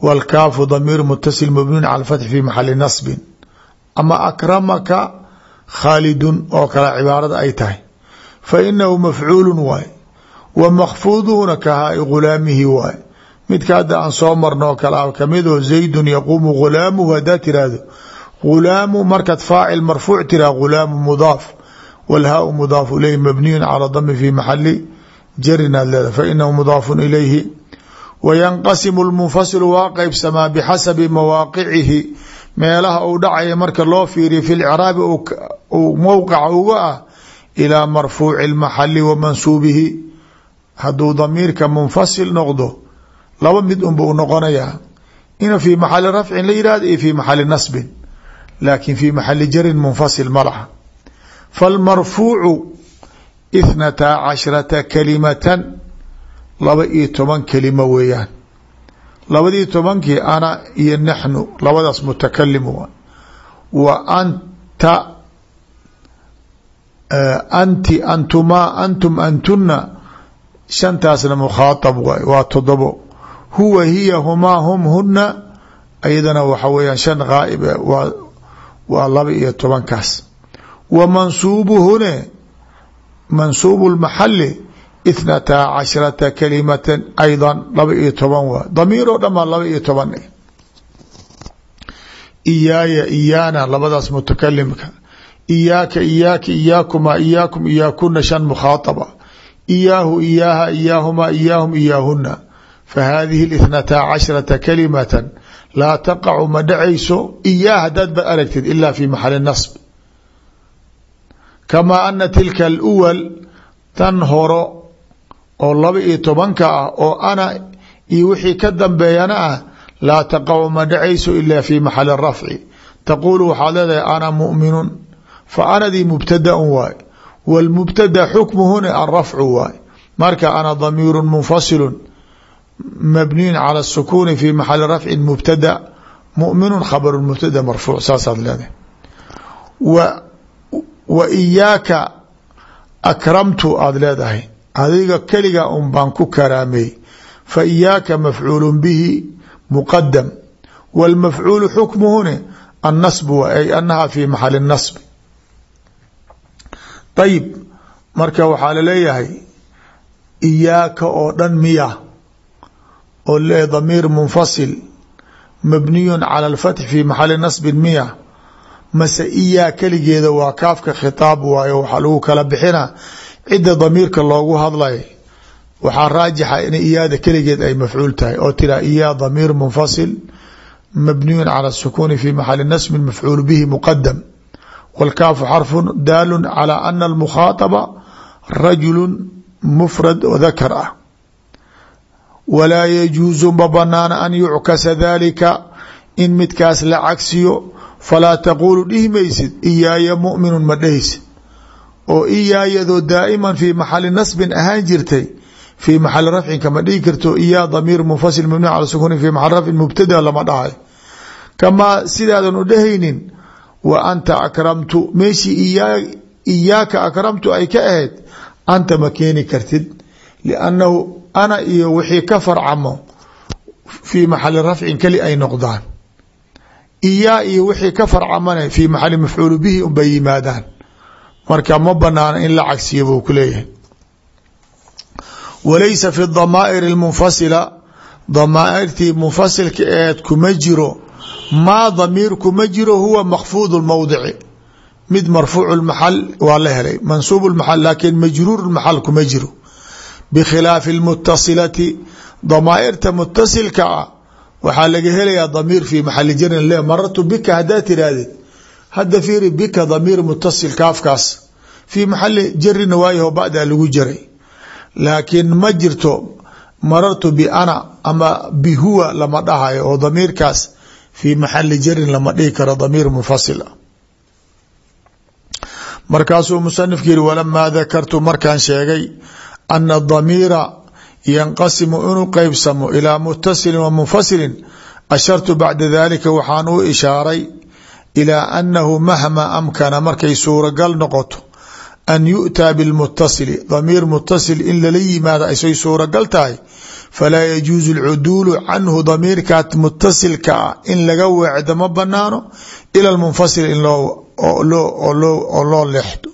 wاlkaafu damiir mutasil mabniun cala fatxi fi maxali nasbin. Ama akramaka khaalidun oo kale cibaarada ay tahay. Fa inahu mafcuulu waay wa makfuuduhuna kahaai gulaamihi waay midka hadda aan soo marno oo kale kamidoo zaydun yaquumu gulaamuhu haddaa tiraahdo gulaamu markaad faacil marfuuc tiraha gulaamu mudaaf wlhaau mudaafu ilayhi mabniyun cala dami fi maxali jarin aad leedahay fa inahu mudaafun ilayhi wayanqasimu lmunfasilu waa qeybsamaa bixasabi mawaaqicihi meelaha uu dhacaya marka loo fiiriyo fi lcraabi uu mowqica uga ah ilaa marfuuci lmaxali wa mansuubihi hadduu damiirka munfasil noqdo laba mid unba u noqonayaa ina fii maxali rafcin la yihahdo iyo fii maxali nasbin falmarfuucu ithnata cashrata kalimatan laba iyo toban kelimo weeyaan labadii tobankii ana iyo naxnu labadaas mutakalim wa anta anti antumaa antum antuna shantaasna mukhaaab waay waa todobo huwa hiya humaa hum huna ayadana waxa weyaan shan ghaa'ib waa waa laba iyo tobankaas wa mansuubuhune mansuubu lmaxali ithnata cashrata kalimatan ayda laba iyo toban waa damiir oo dhan baa laba iyo toban iyaaya iyaana labadaas mutakalimka iyaaka iyaaka iyaakuma iyaakum iyaakuna shan mukhaataba. Iyaahu iyaaha iyaahumaa iyaahum iyaahuna fahadihi اithnata cashrata kalimata laa taqacu ma dhacayso. Iyaa hadaad ba aragtid ila fi maxali nasb kamaa ana tilka aluwal tan horo oo laba iyo tobanka ah oo ana iyo wixii ka dambeeyana ah laa taqacu ma dhacayso ila fi maxali rafci taquulu waxaad leedahay ana muminun fa anadii mubtadaun waay wاlmubtada xukmuhuna alrafcu waay marka ana damiiru munfasilu mabniyu calى الsukuni fi maxali rafci mubtada muminu khabr mubtada marfuuc saasaad leedahay wa iyaaka akramtu aada leedahay. Adiga keliga un baan ku karaamey fa iyaaka mafcuul bihi muqadam wاlmafcuulu xukmuhuna annasb ay anaha fi maxali nasb ayib marka waxaa la leeyahay iyaaka oo dhan miya oo le damiir munfasil mabniyu cala alfatx fi maxali nasbin miya mase iyaa keligeeda waa kaafka khitaab waayo waxaa lagu kala bixina cidda damiirka loogu hadlay waxaa raajixa in iyaada keligeed ay mafcuul tahay oo tira iyaa damiir munfasil mabniyu cala sukuni fi maxali nasbin mafcuul bihi muqadam wاlkaafu xarfu daalu calى ana almukhaطaba rajulu mufrad oo dakar ah walaa yajuusu ma banaana an yuckasa dalika in midkaas la cagsiyo falaa taquulu dhihi maysid iyaaya muminu ma dhehaysid. Oo iyaayadoo daa'iman fii maxali nasbin ahaan jirtay fii maxali rafcin kama dhihi karto iyaa damiir munfasil mabni cala sukuni fi maxali rafcin mubtada lama dhahay. Kamaa sidaadan u dhehaynin wa anta akramtu meeshii iyaaka akramtu ay ka ahayd anta ma keeni kartid. Liannahu ana iyo wixii ka farcamo fii maxali rafcin keli ay noqdaan iyaa iyo wixii ka farcamanay fii maxali mafcuulu bihi unbay yimaadaan. Marka ma banaana in la cagsiyo buu ku leeyahay. Walaysa fi damaa'iri lmunfasila damaa'irtii munfasilka eed kuma jiro maa damiir kuma jiro huwa makfuud lmowdici mid marfuuc maxal waa la helay mansuub maal laakiin majruur maxal kuma jiro. Bikhilaafi lmutasilati damaa'irta mutasilka ah waxaa laga helayaa damiir fi maxali jarin le marartu bika haddaa tirahdid hadda fiiri bika damiir mutasil kaafkaas. Fii maxali jarina waayaho ba'daa lagu jaray. Laakiin ma jirto marartu biana ama bihuwa lama dhahayo oo damiirkaas fii maxali jarin lama dhihi karo damiir munfasil ah. Markaasuu musanifku yihi walamaa dakartu markaan sheegay ana damiira yanqasimu inuu qeybsamo ilaa mutasilin wa munfasilin ashartu bacda dalika waxaan u ishaaray ilaa annahu mahma amkana markay suuragal noqoto an yu'taa bilmutasili damiir mutasil in lala yimaado aysay suuragal tahay falaa yajuusu alcuduulu canhu damiirkaas mutasilka ah in laga weecdo ma banaano ila lmunfasil in oo loo leexdo.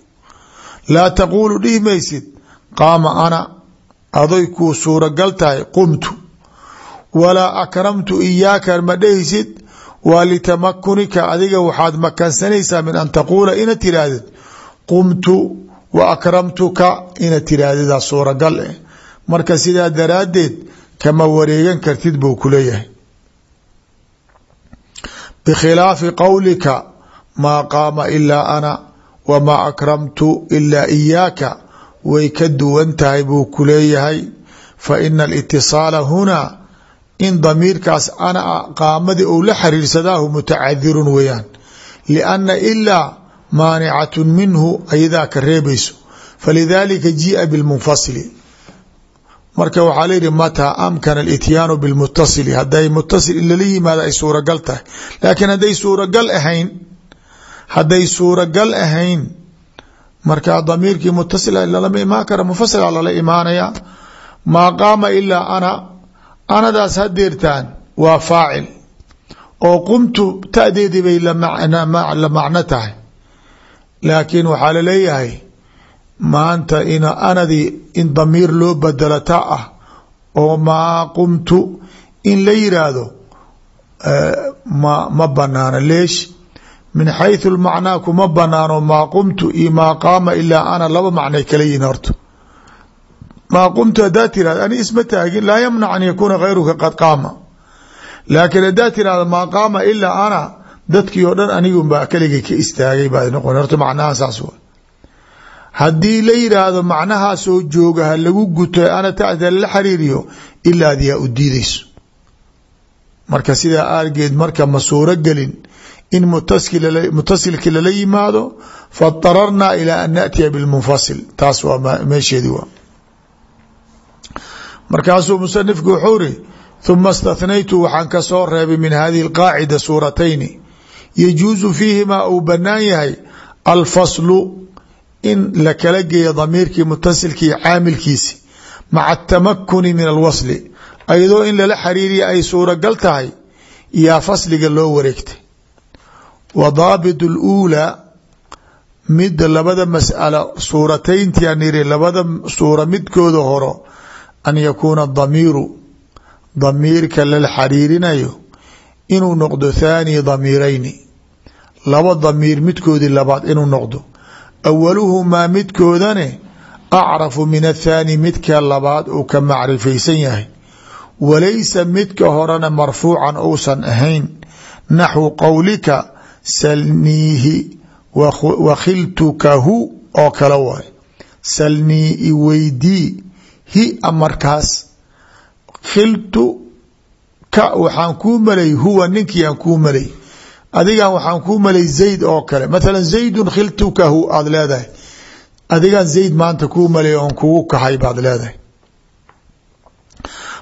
Laa taquulu dhihi maysid qaama ana aday kuu suuragal tahay qumtu. Walaa akramtu iyaaka ma dhehaysid waa litamakunika adiga waxaad makansanaysaa min an taquula ina tirahdid qumtu wa akramtuka ina tiraahdidaa suuragal eh. Marka sidaa daraaddeed kama wareegan kartid buu ku leeyahay. Bikhilaafi qowlika maa qaama ilaa ana wamaa akramtu ilaa iyaaka way ka duwan tahay buu ku leeyahay. Fa ina alitisaala hunaa in damiirkaas ana qaamadii ou la xiriirsadaahu mutacadirun weeyaan. Lianna ilaa maanicatun minhu ayadaa ka reebayso. Falidaalika jii'a bilmunfasili. Marka waxaa layihi mataa amkana alityaanu bilmutasili haday mutasil in lala ay suuragal tahay. Laakiin hadday suuragal ahayn hadday suuragal ahayn marka damiirkii mutasil lalama imaan kara munfasila lala imaanaya maa qaama ilaa ana anadaas hadeertaan waa faacil. Oo qumtu tadeedii bay la macno tahay. Laakiin waxaa la leeyahay maanta in anadii in damiir loo bedelo ta ah oo maa qumtu in la yiraahdo ma ma banaano leesh min xayثu lmacnaa kuma banaano maa qumtu iyo maa qaama ana laba macnay kala yihiin horta. maa qumtu tirahdo ani isma taagin laa yamnac an yakuuna gayruka qad qaama. laakiin hadaa tirahdo maa qaama ana dadkii oo dhan anigunbaa keligay ka istaagay baa noqon. horta macnaha saas wa haddii la yidhaahdo macnahaasoo jooga ha lagu guto ana tacda la xariiriyo ilaad yaa u diideyso marka sidaa aargeed marka ma suuro in mutasilki lala yimaado fadararnaa ilaa an naأtiya bilmunfasil taas waa meesheedii waa markaasuu musanifku wuxuu ri ثuma اstathnaytu waxaan ka soo reebay min hadihi اlqaacida suuratayni yajuusu fiihimaa uu banaan yahay alfaslu in la kala geeyo damiirkii mutasilkii caamilkiisi maca atamakuni min alwasli ayadoo in lala xariiriya ay suuragal tahay yaa fasliga loo wareegtay wa daabit اluulaa midda labada mas'ala suuratayntii aan yiri labada suura midkooda horo an yakuuna damiiru damiirka lala xariirinayo inuu noqdo thaani damiirayni. Laba damiir midkoodii labaad inuu noqdo. Awaluhumaa midkoodane acrafu min athaani midka labaad uu ka macrifaysan yahay. Walaysa midka horena marfuucan uusan ahayn. Naxwu qowlika salniihi wakhiltukahu oo kale waay. Salnii iweydii hi markaas. Khiltu ka waxaan kuu malay huwa ninkii aan kuu malay. Adigan waxaan kuu malay zayd oo kale. Mathala zaydun khiltukahu aada leedahay. Adigaan zayd maanta kuu malay oon kugu kahay baad leedahay.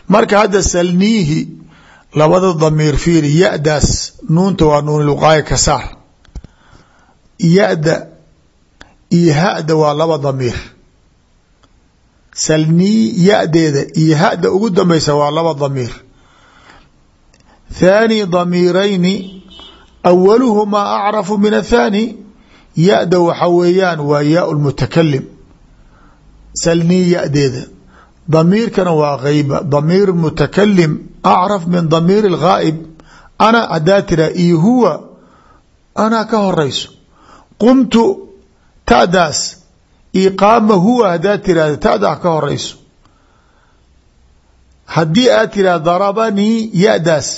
Marka hadda salniihi labada damiir fiiri ya-daas nuunta waa nuunilwqaaya ka saar. Ya-da iyo waa laba damiir. Salnii ya-deeda ugu dambeysa waa laba damiir. Thaani damiirayni awaluhumaa acrafu min athaani ya-da waxa weeyaan waa yaa lmutakalim salnii ya-deeda damiirkana waa keyba damiir mutakalim acraf min damiir اlghaa'ib ana hadaa tiraa iyo huwa anaa ka horeyso qumtu ta'daas. Io qaama huwa hadaa tirahda ta'daa ka horeyso haddii aad tirahda darabanii ya-daas.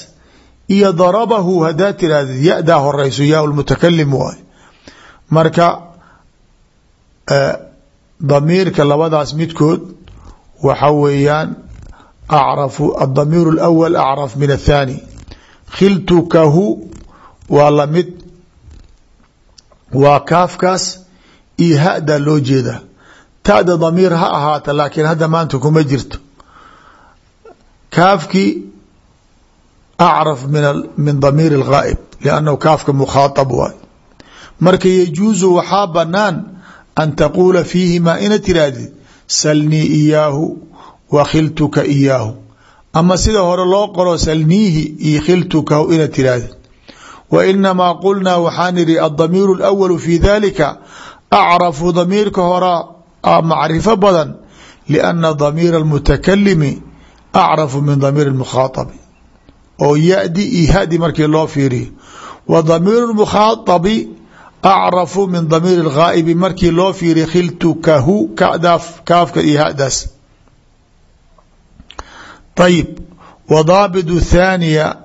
Iyo darabahu hadaa tirahda ya-daa horeyso yaa lmutakalim waay. Marka damiirka labadaas midkood waxa weeyaan acrafu adamiir اlأwl acraf min aلthaani khiltukahu waa lamid waa kaafkaas iyo hada loo jeedaa ta'da damiir ha ahaata laakiin hadda maanta kuma jirto kaafkii acraf min damiir اlghaa'ib lannahu kaafka mukhaaطab waay marka yajuusu waxaa banaan an taquula fiihimaa ina tirahdid salnii iyaahu wa khiltuka iyaahu. Ama sida hore loo qoro salniihi iyo khiltukahu ina tirahdid wa inamaa qulnaa waxaan idhi addamiiru اlawalu fi dalika acrafu damiirka horaa macrifo badan lianna damiira almutakalimi acrafu min damiir اlmukhaaabi oo yadi iyo hadi markii loo fiiriyo. Wa damiir mukhaaabi acrafu min damiir اlghaa'ibi markii loo fiiriya khiltukahu kadaaf kaafka iyo hadaas ayib wa daabitu thaaniya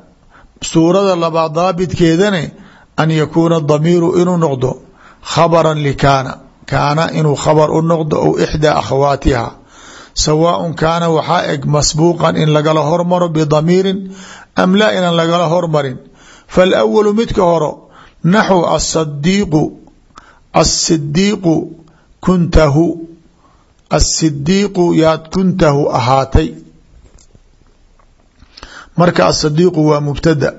suurada labaad daabitkeedane an yakuuna damiiru inuu noqdo khabara likaana kaana inuu khabar u noqdo ou ixdaa akhawaatiha sawaaء kaana waxaa eg masbuuqan in lagala hormaro bidamiirin am laa inan lagala hormarin faalawalu midka horo naxw asadiiqu asidiiqu kuntahu asidiiqu yaad kuntahu ahaatay. Marka asadiiqu waa mubtada.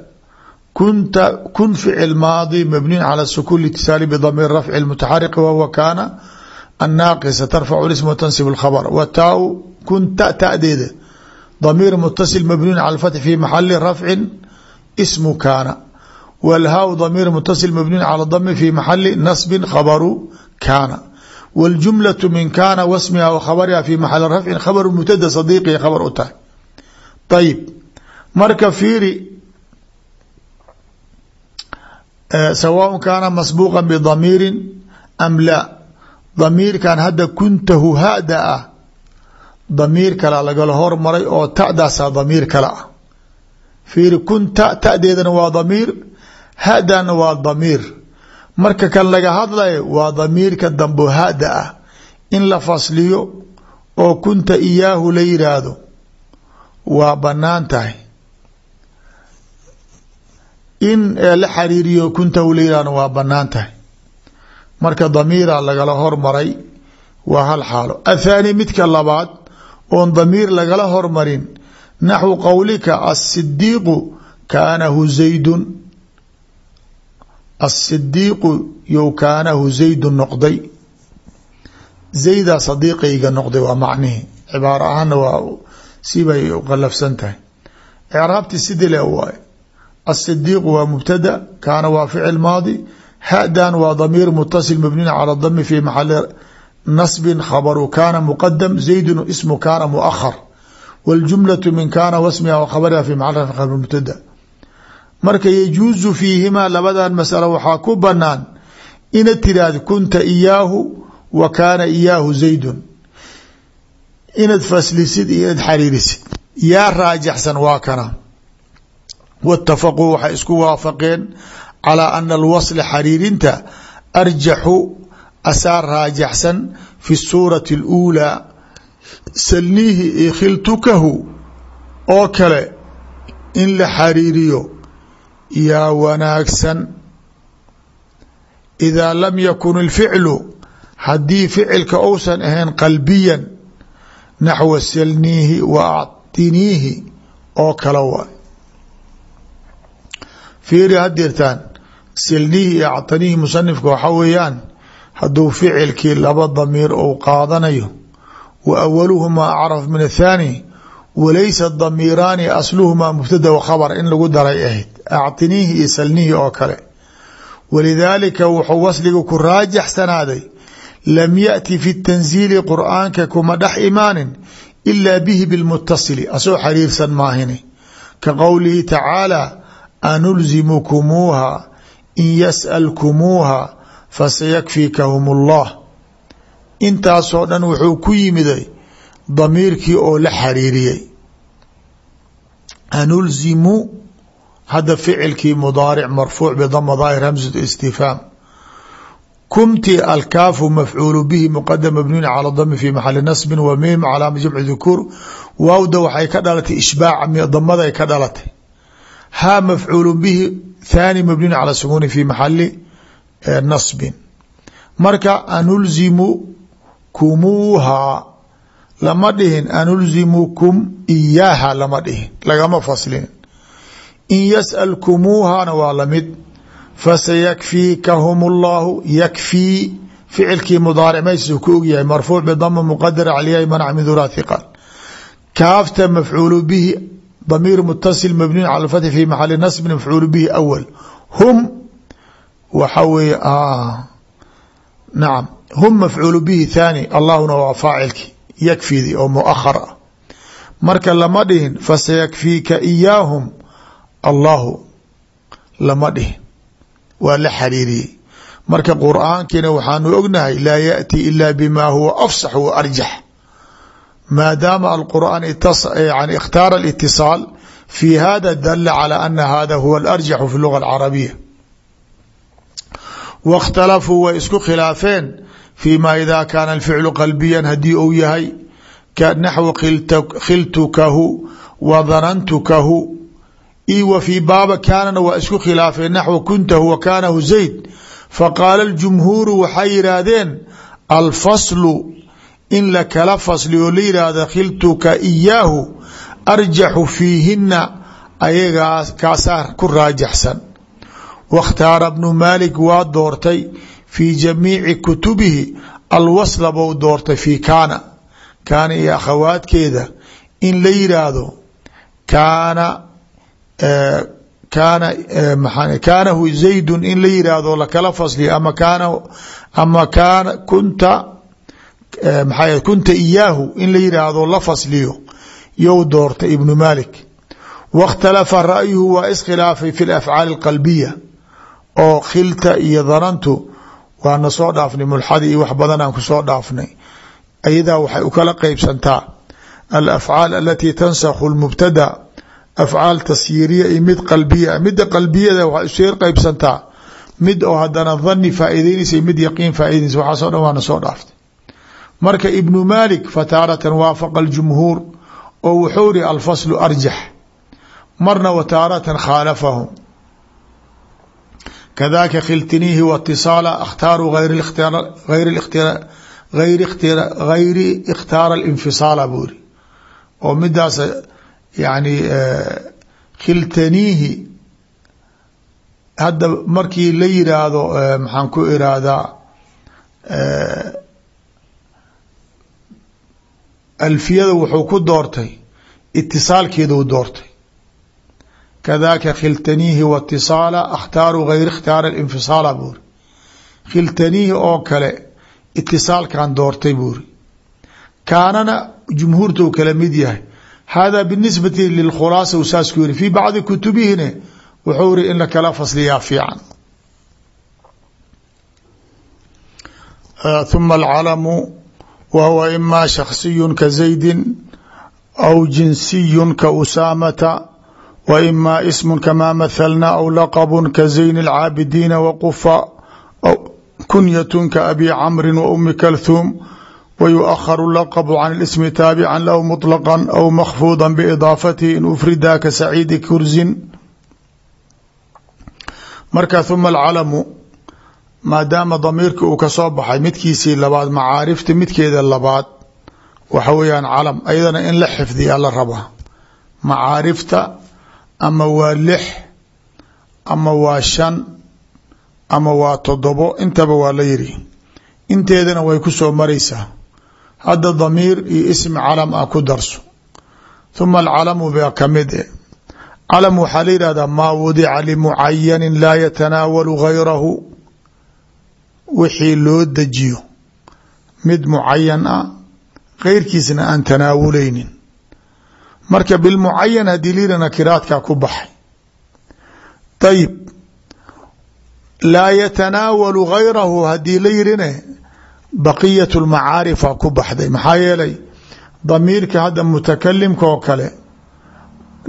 Kunta kun ficil maadi mabniin cala sukun litisaali bdamiir rafci mutaxariqi wahuwa kaana annaaqisa tarfacu ism wtansib اkhabr wa taau kunta tadeeda. Damiir mutasil mabniun cala fathi fi maxali rafcin ismu kaana wlhaaw damiir mutasil mabniun cala dami fi maxali nasbin khabaru kaana wاljumlaة min kaana wasmiha w khabariha fi maxali rafcin khabaru mubtada sadiiqi khabar u tahay ayib marka fiiri sawaaء kaana masbuuqa bdamiiri am laa damiirkan hadda kuntahu hada ah damiir kala lagala hormaray oo tadaasaa damiir kale ah fiiri kunta tadeedana waa damiir hadana waa damiir. Marka kan laga hadlayo waa damiirka dambo hada ah. In la fasliyo oo kunta iyaahu la yiraahdo waa bannaan tahay. In la xariiriyo kuntahu la yihahdo waa bannaan tahay. Marka damiira lagala hormaray waa hal xaalo. Athaani midka labaad oon damiir lagala hormarin naxwu qowlika asidiiqu kaanahu zaydun asidiiqu yow kaanahu zaydun noqday. Zaydaa sadiiqayga noqday waa macnihi cibaaro ahaana waa sibay qalafsan tahay. Icraabti sidi le waay asidiiqu waa mubtada kaana waa ficil maadi. Hadan waa damiir mutasil mabniun cala dami fi maxali nasbin khabaru kaana muqadam zaydun ismu kaana muahar wاljumlaة min kaana wasmiha wkhabariha fi maal khabr mubtada marka yajuusu fiihimaa labadan masalo waxaa ku banaan inad tiraahd kunta iyaahu wa kaana iyaahu zaydun. Inad faslisid iyo inad xariirisid. Yaa raajaxsan waa kana. Watafaquu waxay isku waafaqeen calaa ana alwasla xariirinta arjaxu asaa raajaxsan fi suurati اluulaa salniihi ikhiltukahu oo kale in la xariiriyo yaa wanaagsan. Idaa lam yakun اlficlu haddii ficilka ousan ahayn qalbiyan naxwa salniihi wa actiniihi oo kale waay. Fiiri hadirtaan silnihi iyo actanihi musanifka waxa weeyaan hadduu ficilkii laba damiir ou qaadanayo wa awaluhumaa acraf min athaani walaysa damiiraani asluhumaa mubtada khabar in lagu daray ahayd actiniihi iyo salnihi oo kale. walidaalika wuxuu wasliga ku raajaxsanaaday lam yaأti fi tanziili qur'aanka kuma dhex imaanin ila bihi bilmutasili asoo xariirsan maahine ka qowlihi tacaala anulzimukumuuha in yas'alkumuuha fasayakfiikahum allah intaasoo dhan wuxuu ku yimiday damiirkii oo la xariiriyey anulzimu hadda ficilkii mudaaric marfuuc bdama daahir hamsat istifhaam kumti alkaafu mafcuulu bihi muqadam mabniun calى dami fi maxali nasbin wa miim calaama jamci dukuur waawda waxay ka dhalatay ishbaac damaday ka dhalatay. Haa mafcuulu bihi thaani mabniun calى sukuuni fi maxali nasbin. Marka anulzimu kumuuha lama dhihin. Anulzimukum iyaaha lama dhihin. Lagama faslin in yasأalkumuuhana waa la mid fasayakfiikahum اllahu yakfii ficilkii mudaaric maysu ku ogyahay marfuuc bdama muqadara calyahi manc min dura hiqal kaafta mafcuulu bihi damiir mutasil mabniun cala fathi fi maxali nasbin mafcuulu bihi awal hum waxa weeye nacam hum mafcuulu bihi thaani allahuna waa faacilkii yakfidi oo muahar ah marka lama dhihin fasayakfiika iyaahum allahu lama dhihin waa la xariiriyey marka qur'aankiina waxaanu ognahay laa yaأti ila bima huwa afsax wa arjax maadaama alqur'aan yani ikhtaara اlitiصaal fi hada dala calى ana hada huwa alarjaxu fi luga alcarabiya waاkhtalafuu way isku khilaafeen fima ida kaana alficlu qalbiya hadii uu yahay naxwu khiltukahu wa danantukahu i wa fii baaba kaanana waa isku khilaafeen naxwu kuntahu wa kaanahu zayd faqaala اljumhuuru waxay yidhaahdeen alfaslu in la kala fasli oo la yidhaahda khiltuka iyaahu arjaxu fiihina ayagaas kaasaa ku raajaxsan waاkhtaara bnu maalik waa doortay fii jamiici kutubihi alwasla bou doortay fii kaana kaana iyo akhawaadkeeda in la yidhaahdo kaana kaana kaanahu zaydun in la yidhaahdo lakala fasliyo ama kaana ama kaana kunta maxaa kunta iyaahu in la yidhaahdo la fasliyo. You doortay ibnu malik. Wاkhtalafa ra'yuhu waa iskhilaafay fi lafcaali اlqalbiya oo khilta iyo danantu waana soo dhaafnay mulxadi iyo wax badan aan ku soo dhaafnay. Ayadaa waxay u kala qeybsantaa alafcaal alati tansakhu lmubtada afcaal tasyiiriya iyo mid qalbiya mida qalbiyada waa isheer qeybsantaa mid oo hadana dhani faa'idaynaysa iyo mid yaqiin faa'idaynaysa waxaasoo dhan waana soo dhaaftay marka ibnu maalik fataaratan waafaqa aljumhuur oo wuxuu ri alfaslu arjax marna wataaratan khaalafahum kadaka khiltiniihi watisaala akhtaaru gayri ikhtaara linfisaala buu iri oo midaas yani e, khiltaniihi hadda markii la yiraahdo e, maxaan ku irahdaa e, alfiyada wuxuu ku doortay itisaalkeeduu doortay. Kadaka khiltaniihi wa itisaala akhtaaru hayr ikhtaara infisaala buuri khiltaniihi oo kale itisaalkan doortay buuri kaanana jumhuurtu kala mid yahay hada binisbati lilkhulaasa u saas ku yiri fii bacdi kutubihine wuxuu iri in la kala fasliyaa fiican ثuma alcalamu wa huwa ima shaksiyu ka zaydi aw jinsiyu ka usaamata w ima ism kama mahalna aw laqb ka zayn اlcaabidiina wqufa kunyat ka abi camri waumi kalthum wyuأkhر laqb can اsmi taabica lahu mطلqa aw makfuuda biidaafatihi in ufrida ka saciidi kursin marka ثuma alcalamu maadaama damiirka uu kasoo baxay midkiisii labaad macaarifta midkeeda labaad waxa weeyaan calam ayadana in la xifdiya la rabaa macaarifta ama waa lix ama waa shan ama waa toddobo intaba waa la yiri inteedana way ku soo maraysaa hadda damiir iyo ismi calam ah ku darso. Huma alcalamu baa ka mid e calam waxaa la yihahdaa maa wadica limucayanin laa yatanaawalu gayrahu wixii loo dejiyo mid mucayan ah keyrkiisna aan tanaawuleynin marka bilmucayan haddii la yihah nakiraadkaa ku baxay. Ayib laa yatanaawalu gayrahu haddii la yirine baqiyat lmacaarifa ku baxday. Maxaa yeelay damiirka hadda mutakalimka oo kale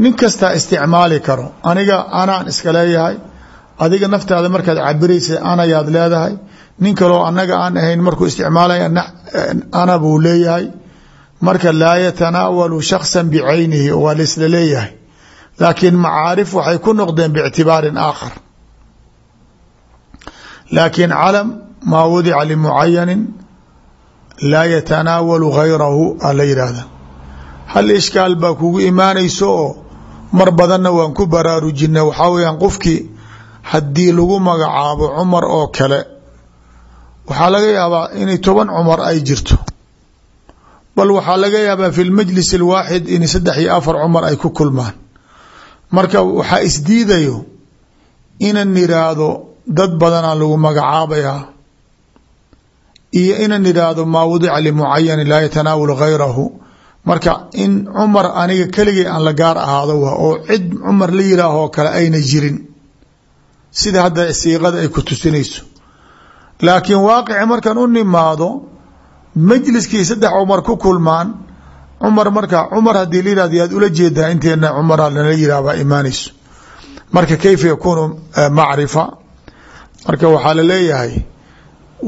nin kastaa isticmaali karo. Aniga anaan iska leeyahay adiga naftaada markaad cabiraysa anayaad leedahay. Nin kaloo anaga aan ahayn markuu isticmaalaya ana buu leeyahay. Marka laa yatanaawalu shaksa bicaynihi waa laisla leeyahay. Laakiin macaarif waxay ku noqdeen bictibaarin aakhar. Laakiin calam maa wadica limucayanin laa yatanaawalu gayrahu a la yidhaahda hal ishkaal baa kugu imaanayso oo mar badanna waan ku baraarujina waxaa weyaan qofkii haddii lagu magacaabo cumar oo kale waxaa laga yaabaa inay toban cumar ay jirto. Bal waxaa laga yaabaa fi lmajlis alwaaxid in saddex iyo afar cumar ay ku kulmaan. Marka waxaa isdiidayo inan iraahdo dad badanaa lagu magacaabayaa iyo inan idhaahdo maa wadica limucayanin laa yatanaawalu gayrahu marka in cumar aniga keligay aan la gaar ahaado wa oo cid cumar la yiraahoo kale ayna jirin. Sida hadda siiqada ay ku tusinayso. Laakiin waaqici markan u nimaado majliskii saddex cumar ku kulmaan cumar marka cumar haddii la yihahdo yaad ula jeedaa inteena cumara lala yirah baa imaanayso. Marka kayfa yakuunu macrifa? Marka waxaa la leeyahay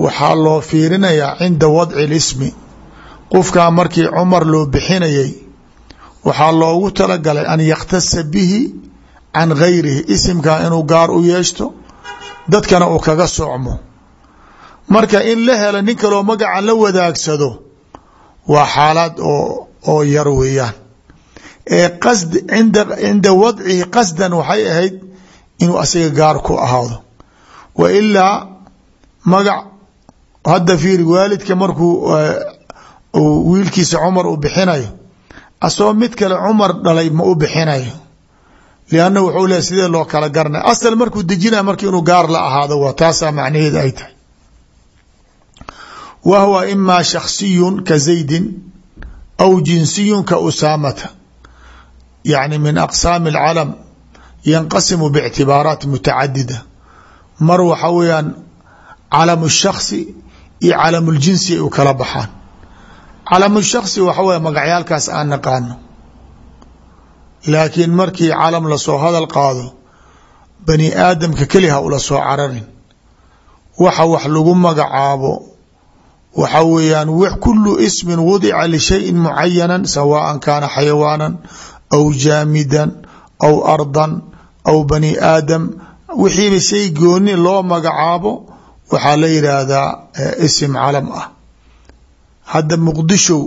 waxaa loo fiirinayaa cinda wadci lismi. Qofkaa markii cumar loo bixinayay waxaa loogu talagalay an yakhtasa bihi can gayrihi isimkaa inuu gaar u yeeshto dadkana uu kaga socmo. Marka in la helo nin kaloo magaca la wadaagsado waa xaalaad oo oo yar weeyaan. Ee qasd inda cinda wadcihi qasdan waxay ahayd inuu asiga gaar ku ahaado. Wa ilaa magac hadda fiiri waalidka markuu wiilkiisa cumar uu bixinayo asagoo mid kale cumar dhalay ma u bixinayo. Lianna wuxuu leeay sidee loo kala garanay asal markuu dejinaya marka inuu gaar la ahaado waa taasaa macnaheed ay tahay. Wa huwa imaa shaksiyun ka zaydin aw jinsiyun ka usaamata. Yacni min aqsaami alcalam yanqasimu biictibaaraat mutacadida. Mar waxa weeyaan calamu shaksi iyo calamu ljinsi ay u kala baxaan. Calamu shaksi waxa weya magacyaalkaas aan naqaano. Laakiin markii calam la soo hadal qaado bani aadamka keliha ula soo cararin. Waxa wax lagu magacaabo waxa weeyaan kulu ismin wadica lishayin mucayana sawaan kaana xayawaanan aw jaamidan aw ardan aw bani aadam. Wixiiba shay gooni loo magacaabo waxaa la yidhaahdaa isim calam ah. Hadda muqdisho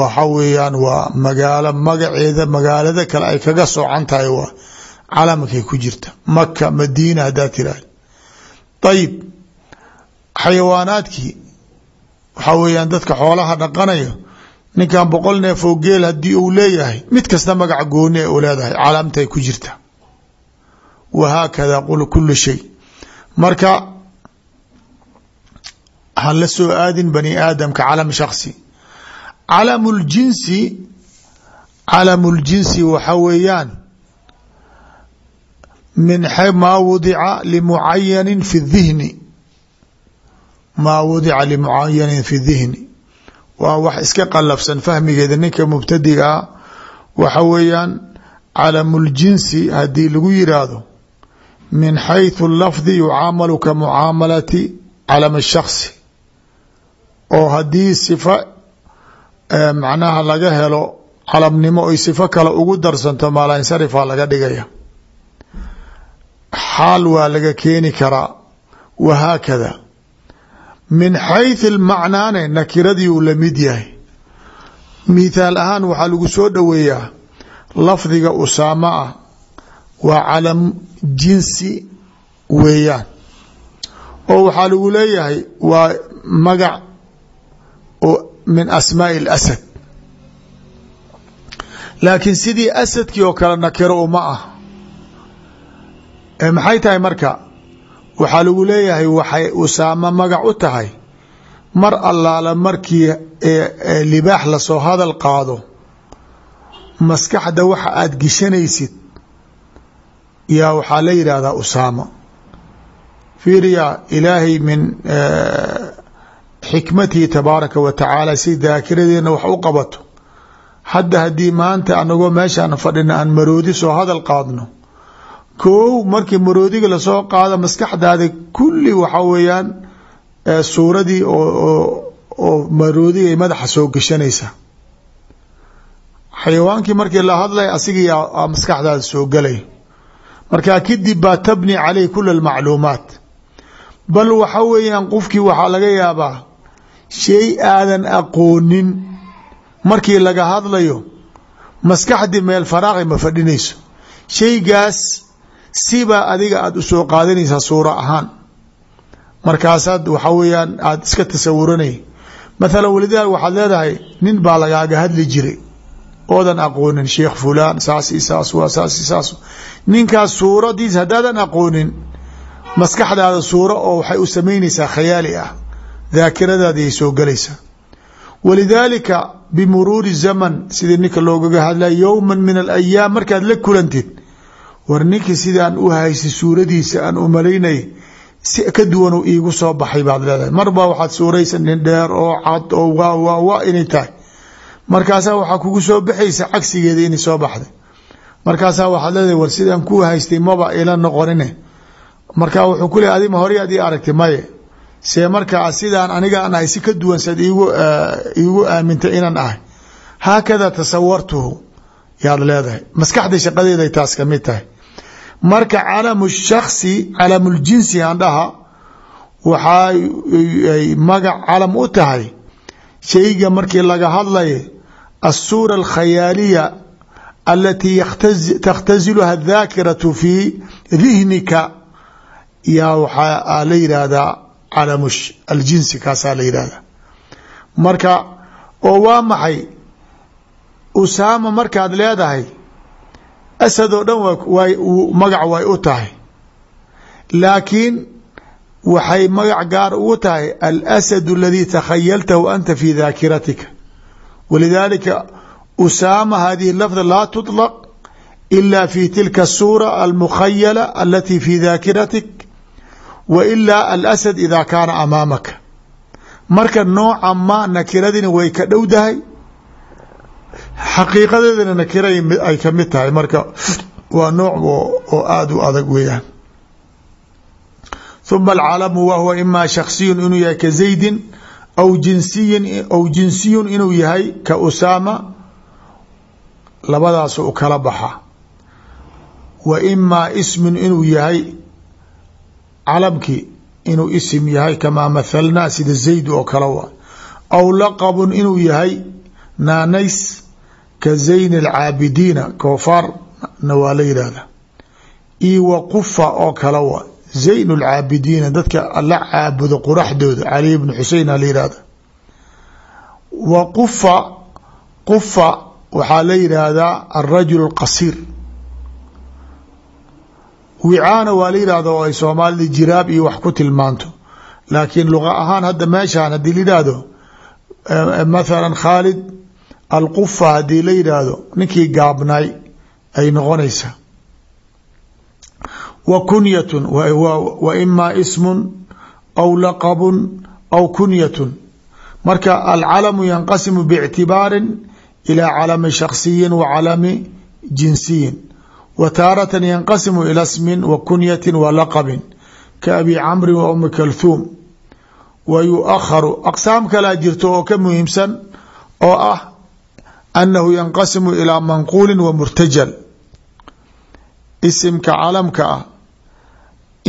waxa weeyaan waa magaalo magaceeda magaalada kale ay kaga soocan tahay waa calamkay ku jirta. Maka madiina haddaa tiraahda ayib xayawaanaadkii waxaa weeyaan dadka xoolaha dhaqanayo ninkan boqol neef oo geel haddii uu leeyahay mid kasta magaca gooni ay u leedahay calaamtay ku jirta. Wahaakada kulu shay. Marka han la soo aadin bani aadamka calam shaksi calamu ljinsi calamu ljinsi waxa weeyaan min maa wadica limucayanin fi dhihni maa wadica limucayanin fi dhihni waa wax iska qalafsan fahmigeeda ninka mubtadiga ah waxa weeyaan calamu ljinsi haddii lagu yiraahdo min xayثu lafdi yucaamalu ka mucaamalati calam الshaksi oo haddii sifa macnaha laga helo calamnimo oy sifo kale ugu darsanto maalansarifa laga dhigaya. Xaal waa laga keeni karaa wahaakada min xayث اlmacnaane nakiradii uu la mid yahay. Mithaal ahaan waxaa lagu soo dhoweeyaa lafdiga usaamo ah waa calam jinsi weeyaan. Oo waxaa lagu leeyahay waa magac oo min asmaaءi اlasad laakiin sidii asadkii oo kale nakiro uma ah. Maxay tahay marka? Waxaa lagu leeyahay waxay usaamo magac u tahay. Mar allaala markii libaax la soo hadal qaado maskaxda waxa aada geshanaysid yaa waxaa la yidhaahdaa usaamo fiiriya ilaahay min xikmatihi tabaaraka wa tacaala si daakiradeena wax u qabato. Hadda haddii maanta anagoo meeshaan fadhina aan maroodi soo hadal qaadno kow markii maroodiga la soo qaado maskaxdaada kulli waxaa weeyaan suuradii oo maroodiga ay madaxa soo geshanaysaa xayawaankii markii la hadlay asigii maskaxdaada soo galay. Markaa kadib baa tabni caleyh kula almacluumaat bal waxa weeyaan qofkii waxaa laga yaabaa shay aadan aqoonin. Markii laga hadlayo maskaxdii meel faraaqi ma fadhinayso. Shaygaas sibaa adiga aada u soo qaadanaysaa suuro ahaan. Markaasaad waxa weeyaan aada iska tasawuranay. Mathalan walidaal waxaad leedahay nin baa lagaaga hadli jiray. Oodan aqoonin sheekh fulaan saasi saas waa saasi saas. Ninkaas suuradiis haddaadan aqoonin maskaxdaada suuro oo waxay u samaynaysaa khayaali ah daakiradaadiay soo galaysaa walidaalika bimuruuri zaman sidii ninka loogaga hadlaya yowma min alayaam markaad la kulantid war ninkii sidaan u haystay suuradiisa aan u malaynay si ka duwan uu iigu soo baxay baad leedahay. Marbaa waxaad suuraysa nin dheer oo cad oo waa waa waa inay tahay. Markaasaa waxaa kugu soo baxaysa cagsigeeda inay soo baxday. Markaasaa waxaad leedahay war sidaan ku haystay maba ila noqonine. Markaa wuxuu ku leey adima hore ad ii aragtay maye see markaa sidaan aniga ahay si ka duwansaad eh, igu aamintay inaan ahay. Haakadaa tasawartuhu yaad leedahay. Maskaxda shaqadeeday taas ka mid tahay. Marka calamu shaksi calamuljinsi aan dhaha waxaa magac calam u tahay. Shayga markii laga hadlayo asuura alkhayaaliya alatii takhtasilha daakiratu fii dihnika yaa waxaa la yidhaahdaa calam aljinsi kaasaa la yihahdaa marka oo waa maxay usaama markaad leedahay asad oo dhan magac way u tahay laakiin waxay magac gaar ugu tahay alasad اladii takhayaltahu anta fi daakiratika walidaalika usaama hadihi lafda laa tuطlaq ila fi tilka الsuura almukhayala alati fi daakiratik wa ilaa alasad ida kaana amaamaka. Marka nooca ma nakiradina way ka dhowdahay xaqiiqadeedana nakira ay ka mid tahay. Marka waa nooc oo aada u adag weeyaan. ثuma alcalamu wa huwa ima shaksiyu inuu yahay ka zaydin aw jinsiyin aw jinsiyun inuu yahay ka usaama labadaas u kala baxa. Wa imaa ismun inuu yahay calamkii inuu isim yahay kamaa mathalnaa sida zayd oo kale wa aw laqabun inuu yahay naanays ka zayn alcaabidiina koofaarna waa la yihahda io wa qufa oo kale wa zayn lcaabidiina dadka la caabudo quraxdooda cali bn xusein a la yihahda wa qufa qufa waxaa la yidhaahdaa alrajul اlqasiir wicaana waa la yihahda oo ay soomaalida jiraab iyo wax ku tilmaanto. Laakiin luqa ahaan hadda meeshaan haddii la yidhaahdo mathala khaalid alqufa haddii la yidhaahdo ninkii gaabnaay ay noqonaysaa wa kunyatun wa imaa ismun aw laqabun aw kunyatun. Marka alcalamu yanqasimu bictibaarin ilaa calami shaksiyin wa calami jinsiyin wa taaratan yanqasimu ila smin wa kunyatin wa laqabin ka abi camrin wa umi kalthuum wa yuakharu aqsaam kalaa jirto oo ka muhiimsan oo ah annahu yanqasimu ilaa manquulin wa murtajal. Isimka calamka ah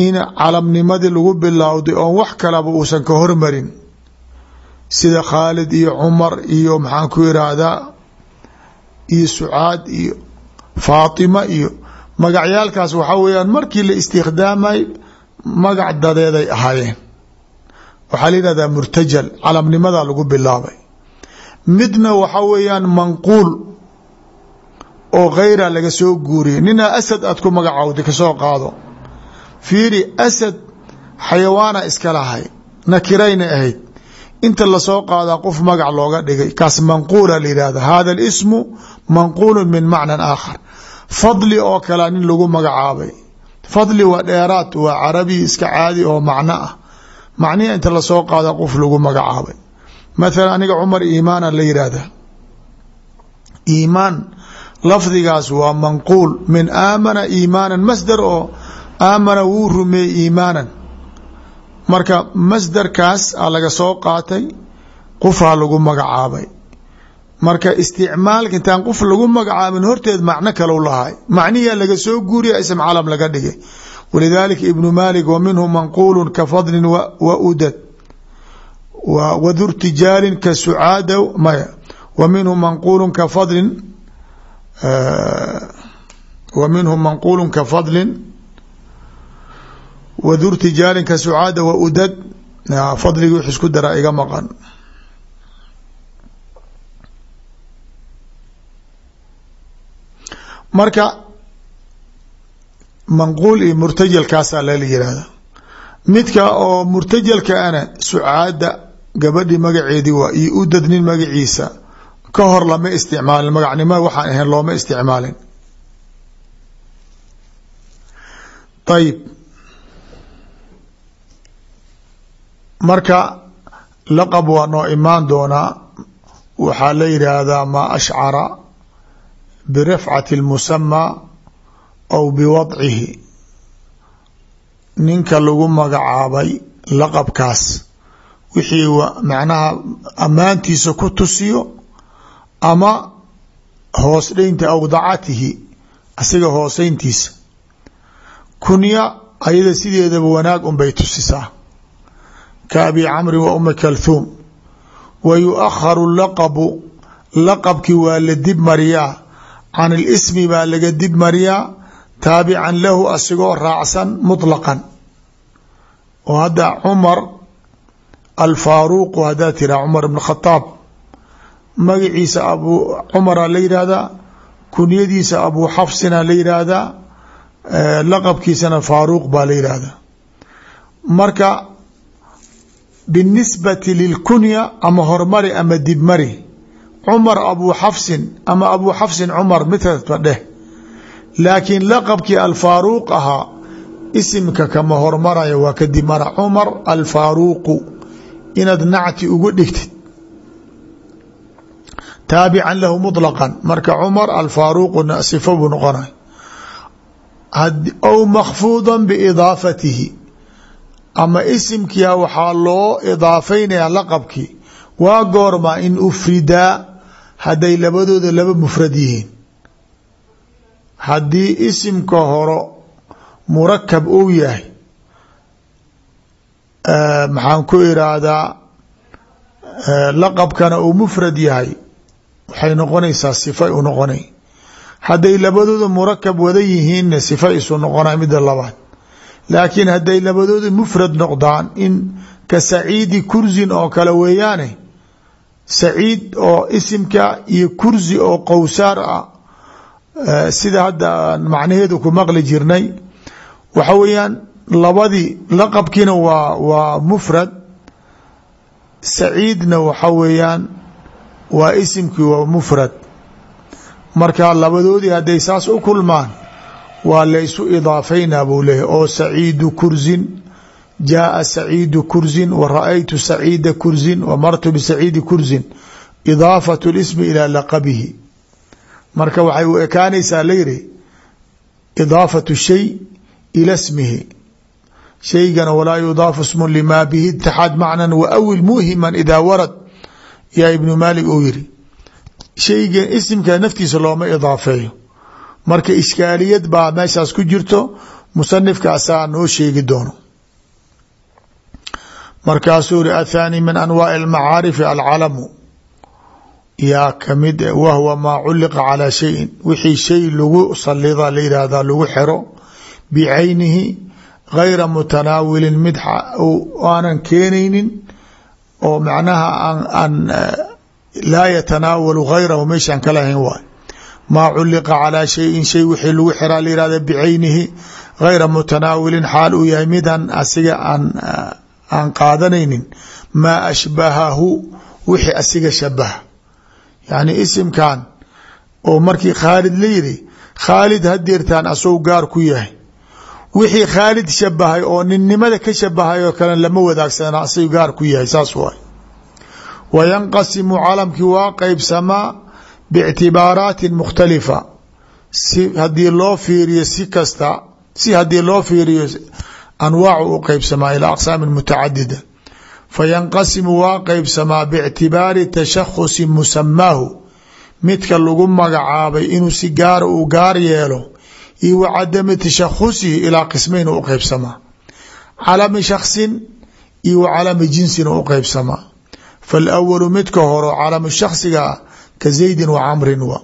in calamnimadii lagu bilowday oon wax kalaba uusan ka hormarin. Sida khaalid iyo cumar iyo maxaan ku iraahdaa iyo sucaad iyo faatima iyo magacyaalkaas waxaa weeyaan markii la istikhdaamay magac dadeeday ahaayeen. Waxaa la yihahdaa murtajal calamnimadaa lagu bilaabay. Midna waxaa weeyaan manquul oo kheyra laga soo guuriyay ninaa asad aad ku magacowda ka soo qaado. Fiiri asad xayawaana iska lahay. Nakirayna ahayd. Inta la soo qaadaa qof magac looga dhigay. Kaas manquula la yihahda hada اsmu manquulu min macna aakhar fadli oo kalea nin lagu magacaabay. Fadli waa dheeraad waa carabi iska caadi oo macno ah. Macnihi inta la soo qaada qof lagu magacaabay. Mathala aniga cumar iimaana la yihahda iimaan lafdigaas waa manquul. Min aamana iimaanan masdar oo aamana wuu rumeeyey iimaanan. Marka masdarkaas a laga soo qaatay qofaa lagu magacaabay marka isticmaalka intaan qof lagu magacaabin horteed macno kalau lahay. Macnihiia laga soo guuriya ism calam laga dhigay walidaalika ibnu malik wa minhu manquulu ka fadlin wa udad. Wadu rtijaalin ka sucaada maya. Wa minhu manquulu ka fadlin wa minhu ka fadlin wdu rtijaalin ka sucaada wa udad. Fadligii wix isku daraa iga maqan marka manquul iyo murtajalkaasaa lala yihahda midka oo murtajalka ana sucaada gabadhi magaceedii waa iyo udad nin magaciisa ka hor lama isticmaalin. Magacnimo waxaan ahayn looma isticmaalin. Ayib marka laqab waa noo imaan doonaa. Waxaa la yidhaahdaa maa ashcara birafcati اlmusamaa aw biwadcihi ninka lagu magacaabay laqabkaas wixii macnaha ammaantiisa ku tusiyo ama hoos dheynta awdacatihi asiga hooseyntiisa kunya ayada sideedaba wanaag unbay tusisaa ka abi camri wa umi kalthuum wa yuakharu laqabu laqabkii waa la dib mariyaa can ilismi baa laga dib mariyaa taabican lahu asigoo raacsan muطlaqan oo hadda cumar alfaaruuqu haddaa tiraa cumar ibn khadaab magaciisa abu cumara la yidhaahdaa kunyadiisa abu xafsina la yidhaahdaa laqabkiisana faaruuq baa la yidhaahdaa marka binisbati lilkunya ama hormari ama dibmari cumar abu xafsin ama abu xafsin cumar midkaba dheh. Laakiin laqabkii alfaaruuq ahaa isimka kama hormaraya waa ka dibmara cumar alfaaruuqu inaad nacti ugu dhigtid. Taabican lahu muطlaqan marka cumar alfaaruuquna sifo buu noqonay. Aw makfuuda biidaafatihi. Ama isimkia waxaa loo idaafeynaya laqabkii. Waa goorma in ufridaa hadday labadooda laba mufrad yihiin. Haddii isimka horo murakab uu yahay maxaan ku iraahdaa laqabkana uu mufrad yahay waxay noqonaysaa sifa u noqonay. Hadday labadooda murakab wada yihiinna sifa isu noqonay midda labaad. Laakiin hadday labadooda mufrad noqdaan in ka saciidi kursin oo kale weeyaane saciid oo isimka iyo kursi oo qowsaar ah sida hadda macnaheedu ku maqli jirnay waxa weeyaan labadii laqabkiina waa waa mufrad. Saciidna waxa weeyaan waa isimkii waa mufrad. Marka labadoodii hadday saas u kulmaan waa laysu idaafeynaa buu leeyahy oo saciidu kursin jaaa saciidu kursin wa ra'aytu saciida kursin wa martu bisaciidi kursin idaafat lismi ilaa laqabihi marka waxay u ekaanaysaa layidhi idaafatu shay ila smihi shaygana walaa yudaafu smun limaa bihi itixaad macnan wa awil muhiman idaa warad yaa ibnu maalik uu yiri shayga isimka naftiisa looma idaafeeyo marka ishkaaliyad baa meeshaas ku jirto musanifka asaa noo sheegi doono markaasuu ri athaani min anwaaءi اlmacaarifi alcalamu. Yaa ka mid wahwa maa culiqa calaa shayin. Wixii shay lagu salida la yihahda lagu xero bicaynihi gayra mutanaawilin mid aanan keenaynin oo macnaha aan laa yatanaawalu gayrahu meeshaan ka lahayn waay maa culiqa calaa shayin shay wixii lagu xiraa la yihahda bicaynihi gayra mutanaawilin xaal uu yahay midaan asiga aan aan qaadanaynin maa ashbahahu wixii asiga shabaha. Yacni isimkan oo markii khaalid la yidhi khaalid hadeertaan asou gaar ku yahay. Wixii khaalid shabahay oo ninnimada ka shabahay oo kale lama wadaagsana asag gaar ku yahay saas waay. Wa yanqasimu calamkii waa qeybsamaa biictibaaraatin mukhtalifa. Si haddii loo fiiriyo si kasta si haddii loo fiiriyo anwaacu u qeybsamaa ilaa aqsaami mutacadida fayanqasimu waa qeybsamaa biictibaari tashakusi musamaahu midka lagu magacaabay inuu si gaara uu gaar yeelo iyo wa cadami tashakusihi ilaa qismayn u qeybsamaa calami shaksin iyo wa calami jinsin u qeybsamaa faalawalu midka horo calamu shaksiga ah ka zaydin wa camrin wa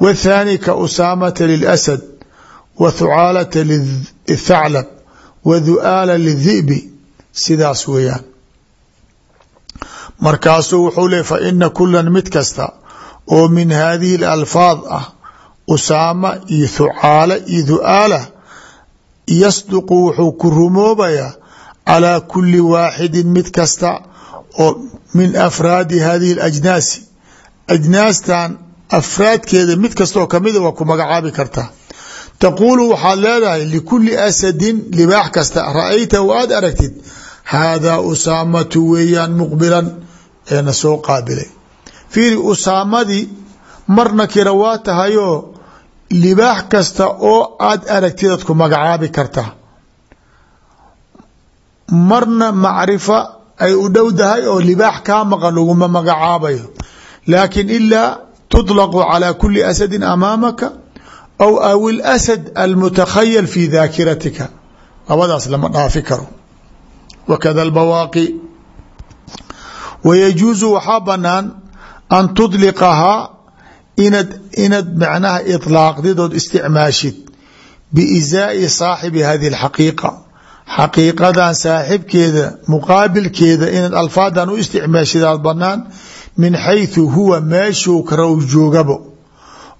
wathaani ka usaamata wa lidhi'bi sidaas weeyaan. Markaasuu wuxuu leey fa ina kulan mid kasta oo min haadihi alalfaad ah usaama iyo thucaala iyo thu'aala yasduqu wuxuu ku rumoobayaa calaa kuli waaxidin mid kasta oo min afraadi hadihi alajnaasi. Ajnaastan afraadkeeda mid kastaoo kamida waa ku magacaabi kartaa taquulu waxaad leedahay likuli asadin libaax kasta. Ra'ayta wa aad aragtid haadaa usaamatu weeyaan muqbilan eena soo qaabilay. Fiiri usaamadii marna kira waa tahayoo libaax kasta oo aad aragtid ad ku magacaabi kartaa marna macrifa ay u dhow dahay oo libaax kaa maqan laguma magacaabayo. Laakiin ilaa tuطlaqu calى kuli asadin amaamaka aw aw ilasad almutakhayal fi daakiratika labadaas lama dhaafi karo wakada albawaaqi wayajuusu waxaa banaan an tudliqahaa inad inad macnaha iطlaaqdid ood isticmaashid biizaai saaxibi hadihi اlxaqiiqa xaqiiqadan saaxibkeeda muqaabilkeeda inaad alfaadan u isticmaashidaad banaan min xayثu huwa meeshuu karow joogabo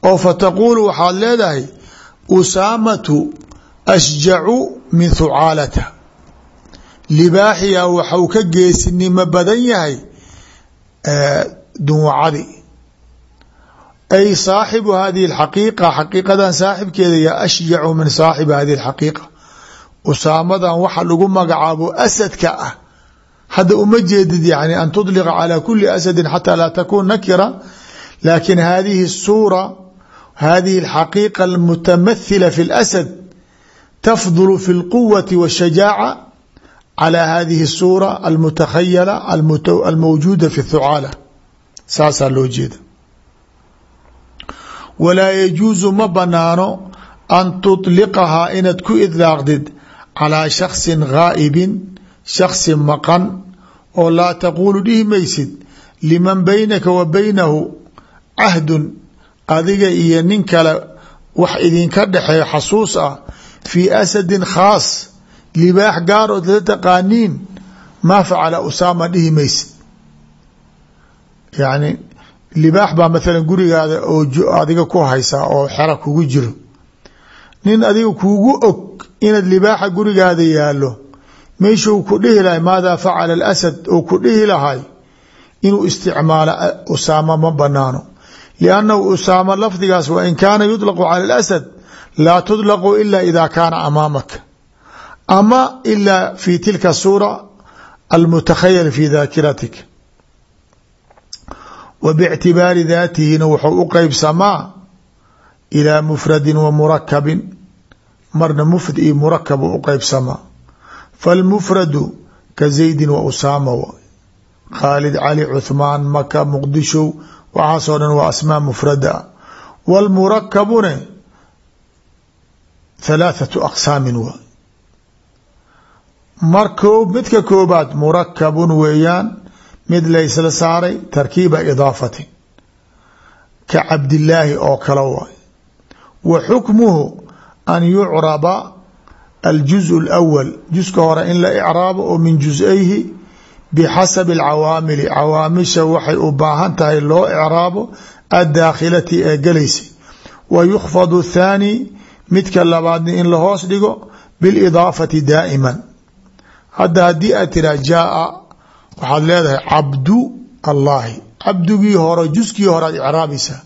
oo fataquulu waxaad leedahay usaamatu ashjacu min thucaalata libaaxiya waxau ka geesinimo badan yahay dunwacadi ay saaxibu hadihi اxaqiiqa xaqiiqadan saaxibkeeda ya ashjacu min saaxibi hadihi اxaqiiqa usaamadan waxa lagu magacaabo asadka ah hadda uma jeedid yani an tudliqa calى kuli asadi xataa laa takun nakira lakin hadihi الsuura hadihi اxaqiiqa اlmutamathila fi اlasad tafdul fi اlquwati wالshajaaca calى hadihi الsuura almutakhayala almawjuuda fi اthucaala saasaa loo jeeda walaa yajuusu ma banaano an tuطliqahaa inaad ku idlaaqdid calىa shaksi gaa'ibin shaksi maqan oo laa taquulu dhihi maysid liman baynaka wa baynahu cahdun adiga iyo nin kale wax idinka dhexeeyo xasuus ah fii asadin khaas libaax gaar ood la taqaaniin maa facala usaama dhihi maysid. Yani libaax baa maalan gurigaada oo adiga ku haysaa oo xero kugu jiro. Nin adiga kuugu og inaad libaaxa gurigaada yaalo meeshuu ku dhihi lahay maadaa facala alasad? Oo ku dhihi lahay inuu isticmaalo usaama ma banaano liannahu usaama lafdigaas wain kaana yuطlaqu cala alasad laa tudlaqu ila ida kaana amaamaka ama ila fi tilka suura almutakhayal fi daakiratik wa bictibaari daatihina wuxuu u qeybsamaa ilaa mufradin wa murakabin marna mufrad iyo murakab u qeybsamaa falmufradu ka zaydin wa usaama w khaalid cali cuhmaan maka muqdisho waxaasoo dhan waa asmaa mufrada ah wاlmurakabune halaathatu aqsaamin waay marko midka koobaad murakabun weeyaan mid laysla saaray tarkiiba idaafatin ka cabdillaahi oo kale waay wa xukmuhu an yucraba aljuزء اlأwal juska hore in la icraabo oo min jusayhi bixasabi alcawaamili cawaamisha waxay u baahan tahay loo icraabo addaakhilati ee gelaysa wa yukhfadu thaani midka labaadna in la hoos dhigo bilidaafati daa'iman hadda haddii aad tiraa jaaa waxaad leedahay cabdu allaahi cabdigii hore juskii hore aad icraabaysaa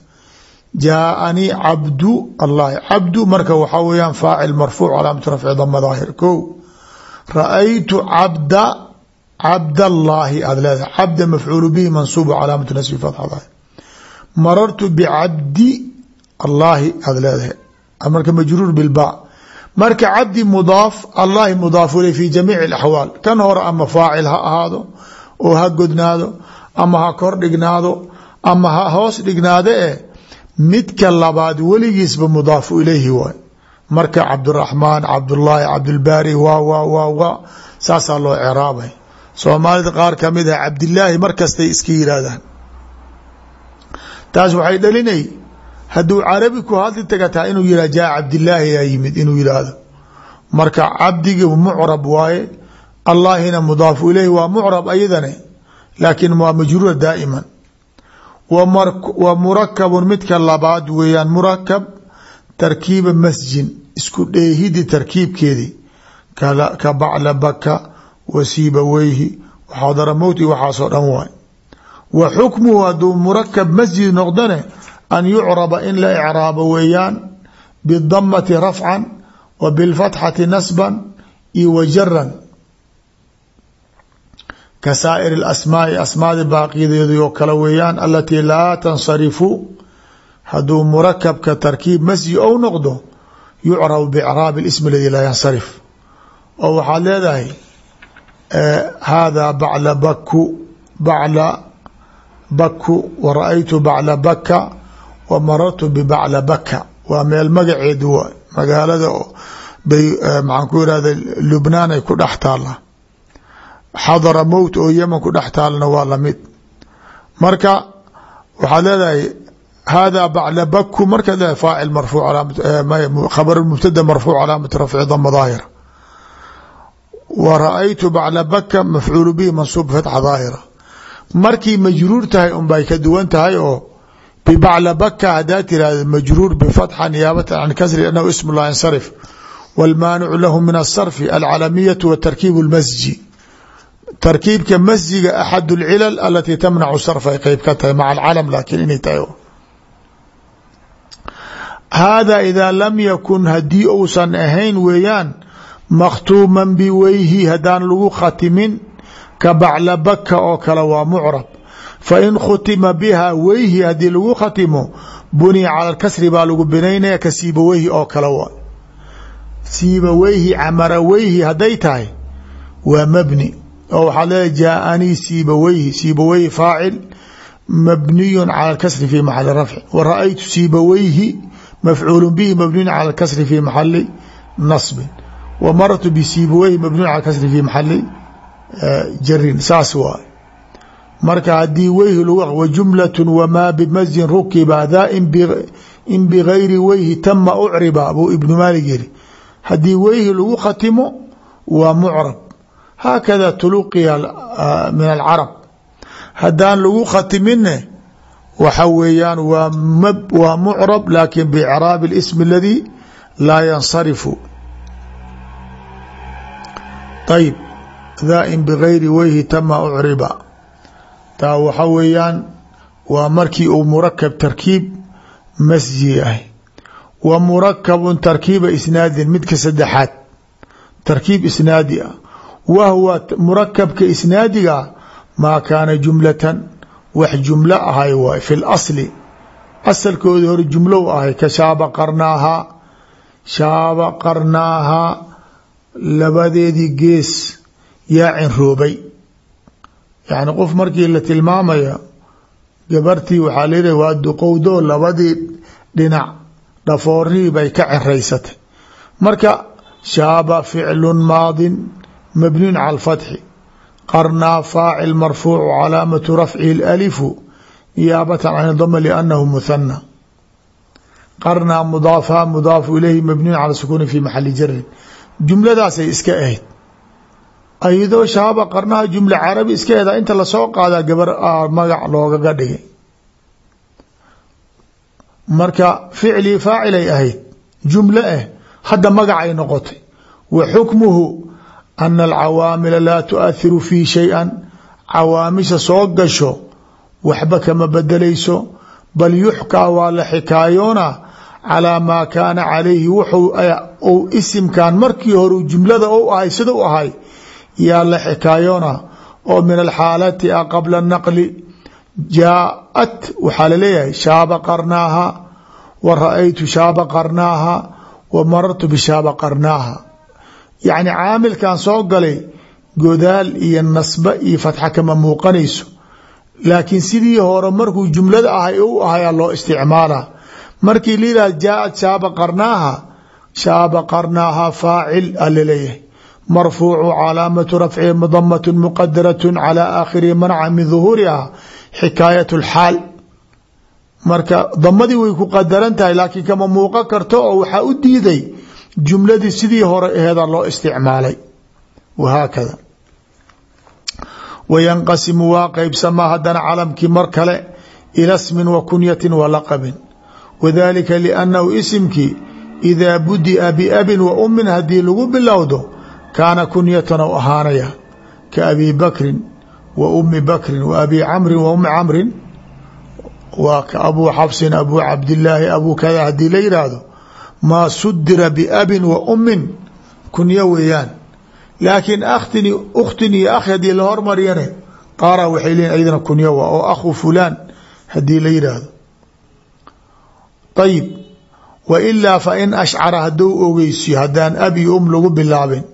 jaaanii cabdu allaahi cabdu marka waxaa weeyaan faacil marfuuc calaamatu rafci dama daahir ko ra'aytu cabda cabdallaahi aad leedahay. Cabda mafcuulu bihi mansuubu calaamatu nasbi fatxa daahir marartu bicabdi allaahi aad leedahay. Marka majruur bilba. Marka cabdi mudaaf allahi mudaaf iley fi jamiici alaxwaal kan hore ama faacil ha ahaado oo ha godnaado ama ha kor dhignaado ama ha hoos dhignaado eh midka labaad weligiisba mudaafu ilayhi waay. Marka cabduraxmaan cabdullaahi cabdulbaari waa waa waa waa saasaa loo ciraabay soomaalida qaar ka mid ah cabdilaahi mar kastay iska yihaahdaan taas waxay dhalinay hadduu carabi ku hadli tagataa inuu yihah jaa cabdilaahi yaa yimid inuu yidhaahdo marka cabdigi mucrab waaye allaahina mudaafu ilayhi waa mucrab ayadane laakiin waa majruura daa'iman. Wa murakabun midka labaad weeyaan murakab tarkiiba masjin isku dheehidi tarkiibkeedii ka bacla baka wasiiba weyhi waxadara mowti waxaasoo dhan waay. Wa xukmuhu hadduu murakab masjid noqdane an yucraba in la icraabo weeyaan bidamati rafcan wa bilfatxati nasban iyo wa jaran ka saa'ir asmaai asmaadi baaqiyadeedu oo kale weeyaan alatii laa tansarifu hadduu murakabka tarkiib masjid ou noqdo yucrabu bicraabi ism aladii laa yansarif. Oo waxaad leedahay hada bacla baku bacla baku wa ra'aytu bacla baka wa marartu bibacla baka waa meel magaceed waay magaalada bay maxaan ku irahda lubnaan ay ku dhex taalla. xadara mowt oo yeman ku dhex taalna waa la mid marka waxaad leedahay hada bacla baku markaad leedahay faacil marfuuc khabar mubtada marfuuc calaamatu rafci dama daahira wa ra-aytu bacla baka mafcuulu bihi mansuub fatxa daahira markii majruur tahay unbay ka duwan tahay oo bibacla baka hadaa tirahda majruur bifatxa niyaabatan can kasri annahu ism laa yansarif wاlmaanicu lahu min asarfi alcalamiyatu wa tarkiib اlmasji tarkiibka masjiga axad اlcilal alatii tamnacu sarf ay qeyb ka tahay maca alcalam laakiin inay tahay hada ida lam yakun haddii uusan ahayn weeyaan makhtuuman biweyhi haddaan lagu khatimin ka bacla baka oo kale waa mucrab fain khutima biha weyhi haddii lagu khatimo buniya cala kasri baa lagu binaynaya ka siibaweyhi oo kale waa siibaweyhi camaraweyhi hadday tahay waa mabni oo waxaad leedahay jaaanii siibaweyhi siibaweyhi faacil mabniyu cala kasri fi maxali rafci wa ra'aytu siibaweyhi mafcuul bihi mabniyu cala kasri fi maxali nasbin bisiibaweyhi mabniyu cala kasri fi maxali jarin saas waay marka haddii weyhi lagu wa jumlatu wamaa bimasjin rukiba daa in bigayri weyhi tama ucriba buu ibnu maalig yiri haddii weyhi lagu khatimo waa mucrab haakada tuluqiya min alcarab haddaan lagu khatimine waxa weeyaan waa waa mucrab laakin bicraab اlism aladi laa yansarifu ayb daa in bigayri weyhi tama ucriba taa waxa weeyaan waa markii uu murakab tarkiib masji ah wa murakabun tarkiiba isnaadin midka saddexaad tarkiib isnaadi ah wa huwa murakabka isnaadiga maa kaana jumlatan wax jumlo ahay waay fi lasli asalkoodii hore jumlow ahay ka shaaba qarnaahaa shaaba qarnaahaa labadeedii gees yaa cinroobay yacni qof markii la tilmaamaya gabartii waxaa layihaha waa duqowdoo labadii dhinac dhafoorihii bay ka ciraysatay. Marka shaaba ficlu maadin mabniyun cala alfatxi. Qarnaa faacil marfuucu calaamatu rafcihi alifu niyaabatan can dama liannahu muhana qarnaa mudaafa mudaafu ilayhi mabniyun cala sukuuni fi maxali jarin jumladaasay iska ahayd. Ayadoo shaaba qarnaha jumla carabi iska eeda inta la soo qaadaa gabar magac loogaga dhigay. Marka ficlii faacilay ahayd jumlo ah hadda magacay noqotay. Wa xukmuhu ana alcawaamila laa tuahiru fii shay-an cawaamisha soo gasho waxba kama bedelayso bal yuxkaa waa la xikaayoona calaa maa kaana calayhi wuxuu isimkan markii hore jumlada u ahay sida u ahay yaa la xikaayoona oo min alxaalati a qabla naqli jaaat waxaa la leeyahay shaaba qarnaaha wa ra'aytu shaaba qarnaaha wa marartu bishaaba qarnaaha. Yacni caamilkan soo galay godaal iyo nasbe iyo fatxa kama muuqanayso. Laakiin sidii hore markuu jumlada ahay u ahayaa loo isticmaala markii liidaha jaaat shaaba qarnaaha shaaba qarnaaha faacil a la leeyahay marfuucu calaamatu rafcihi madamat muqadarat calى aakhirihi manca min duhuuriha xikaayat اlxaal marka damadii way ku qadaran tahay laakiin kama muuqan karto oo waxaa u diiday jumladii sidii hore aheeda loo isticmaalay. Wahaakada. Wayanqasimu waa qeybsamaa haddana calamkii mar kale ila smin wa kunyatin wa laqabin wadalika liannahu isimkii idaa budia biabin wa umin haddii lagu bilowdo kaana kunyatan ou ahaanaya ka abi bakrin wa umi bakrin wa abi camrin wa umi camrin. Waa ka abuu xabsin abuu cabdilaahi abuu kada haddii la yidhaahdo maa sudira biabin wa umin kunyo weeyaan. Laakiin aktini ukhtin iyo akhi haddii la hormariyane qaara waxay leeyiin ayadana kunyo waa oo akhu fulaan haddii la yidhaahdo ayib wa ilaa fa in ashcara hadduu ogeysiyo haddaan ab iyo um lagu bilaabin.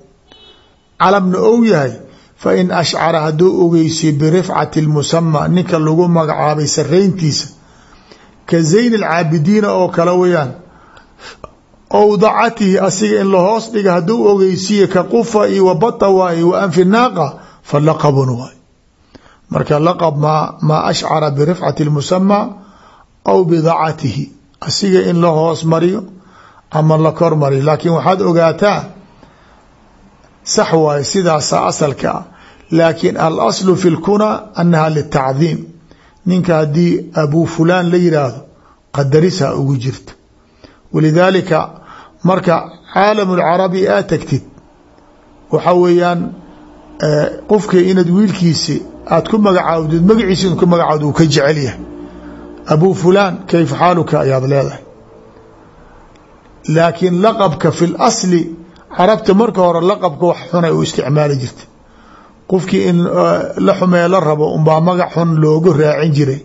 Calamna ou yahay fa in ashcara hadduu ogeysiyo birifcati lmusama ninka lagu magacaabay sarayntiisa ka zayn alcaabidiina oo kale weyaan owdacatihi asiga in lahoos dhiga hadduu ogeysiiye ka qufa iyo wabata waaye wa anfi naaqa fa laqabun waay. Marka laqab maa ashcara birifcati lmusamaa aw bidacatihi asiga in la hoos mariyo ama la kor mariyo. Laakiin waxaad ogaataa sax waaye sidaasa asalka ah. Laakiin alaslu fi lkuna anaha litacdiim ninka haddii abuu fulaan la yiraahdo qadarisa ugu jirta. Walidaalika marka caalam lcarabi aad tagtid waxa weeyaan qofkii inaad wiilkiisi aad ku magacaawdid magaciisa in ku magacaawd uu ka jecel yahay abuu fulaan kayfa xaaluka ayaad leedahay. Laakiin laqabka fi lasli carabta marka hore laqabka wax xunay u isticmaali jirta qofkii in la xumee la rabo unbaa magac xun loogu raacin jiray.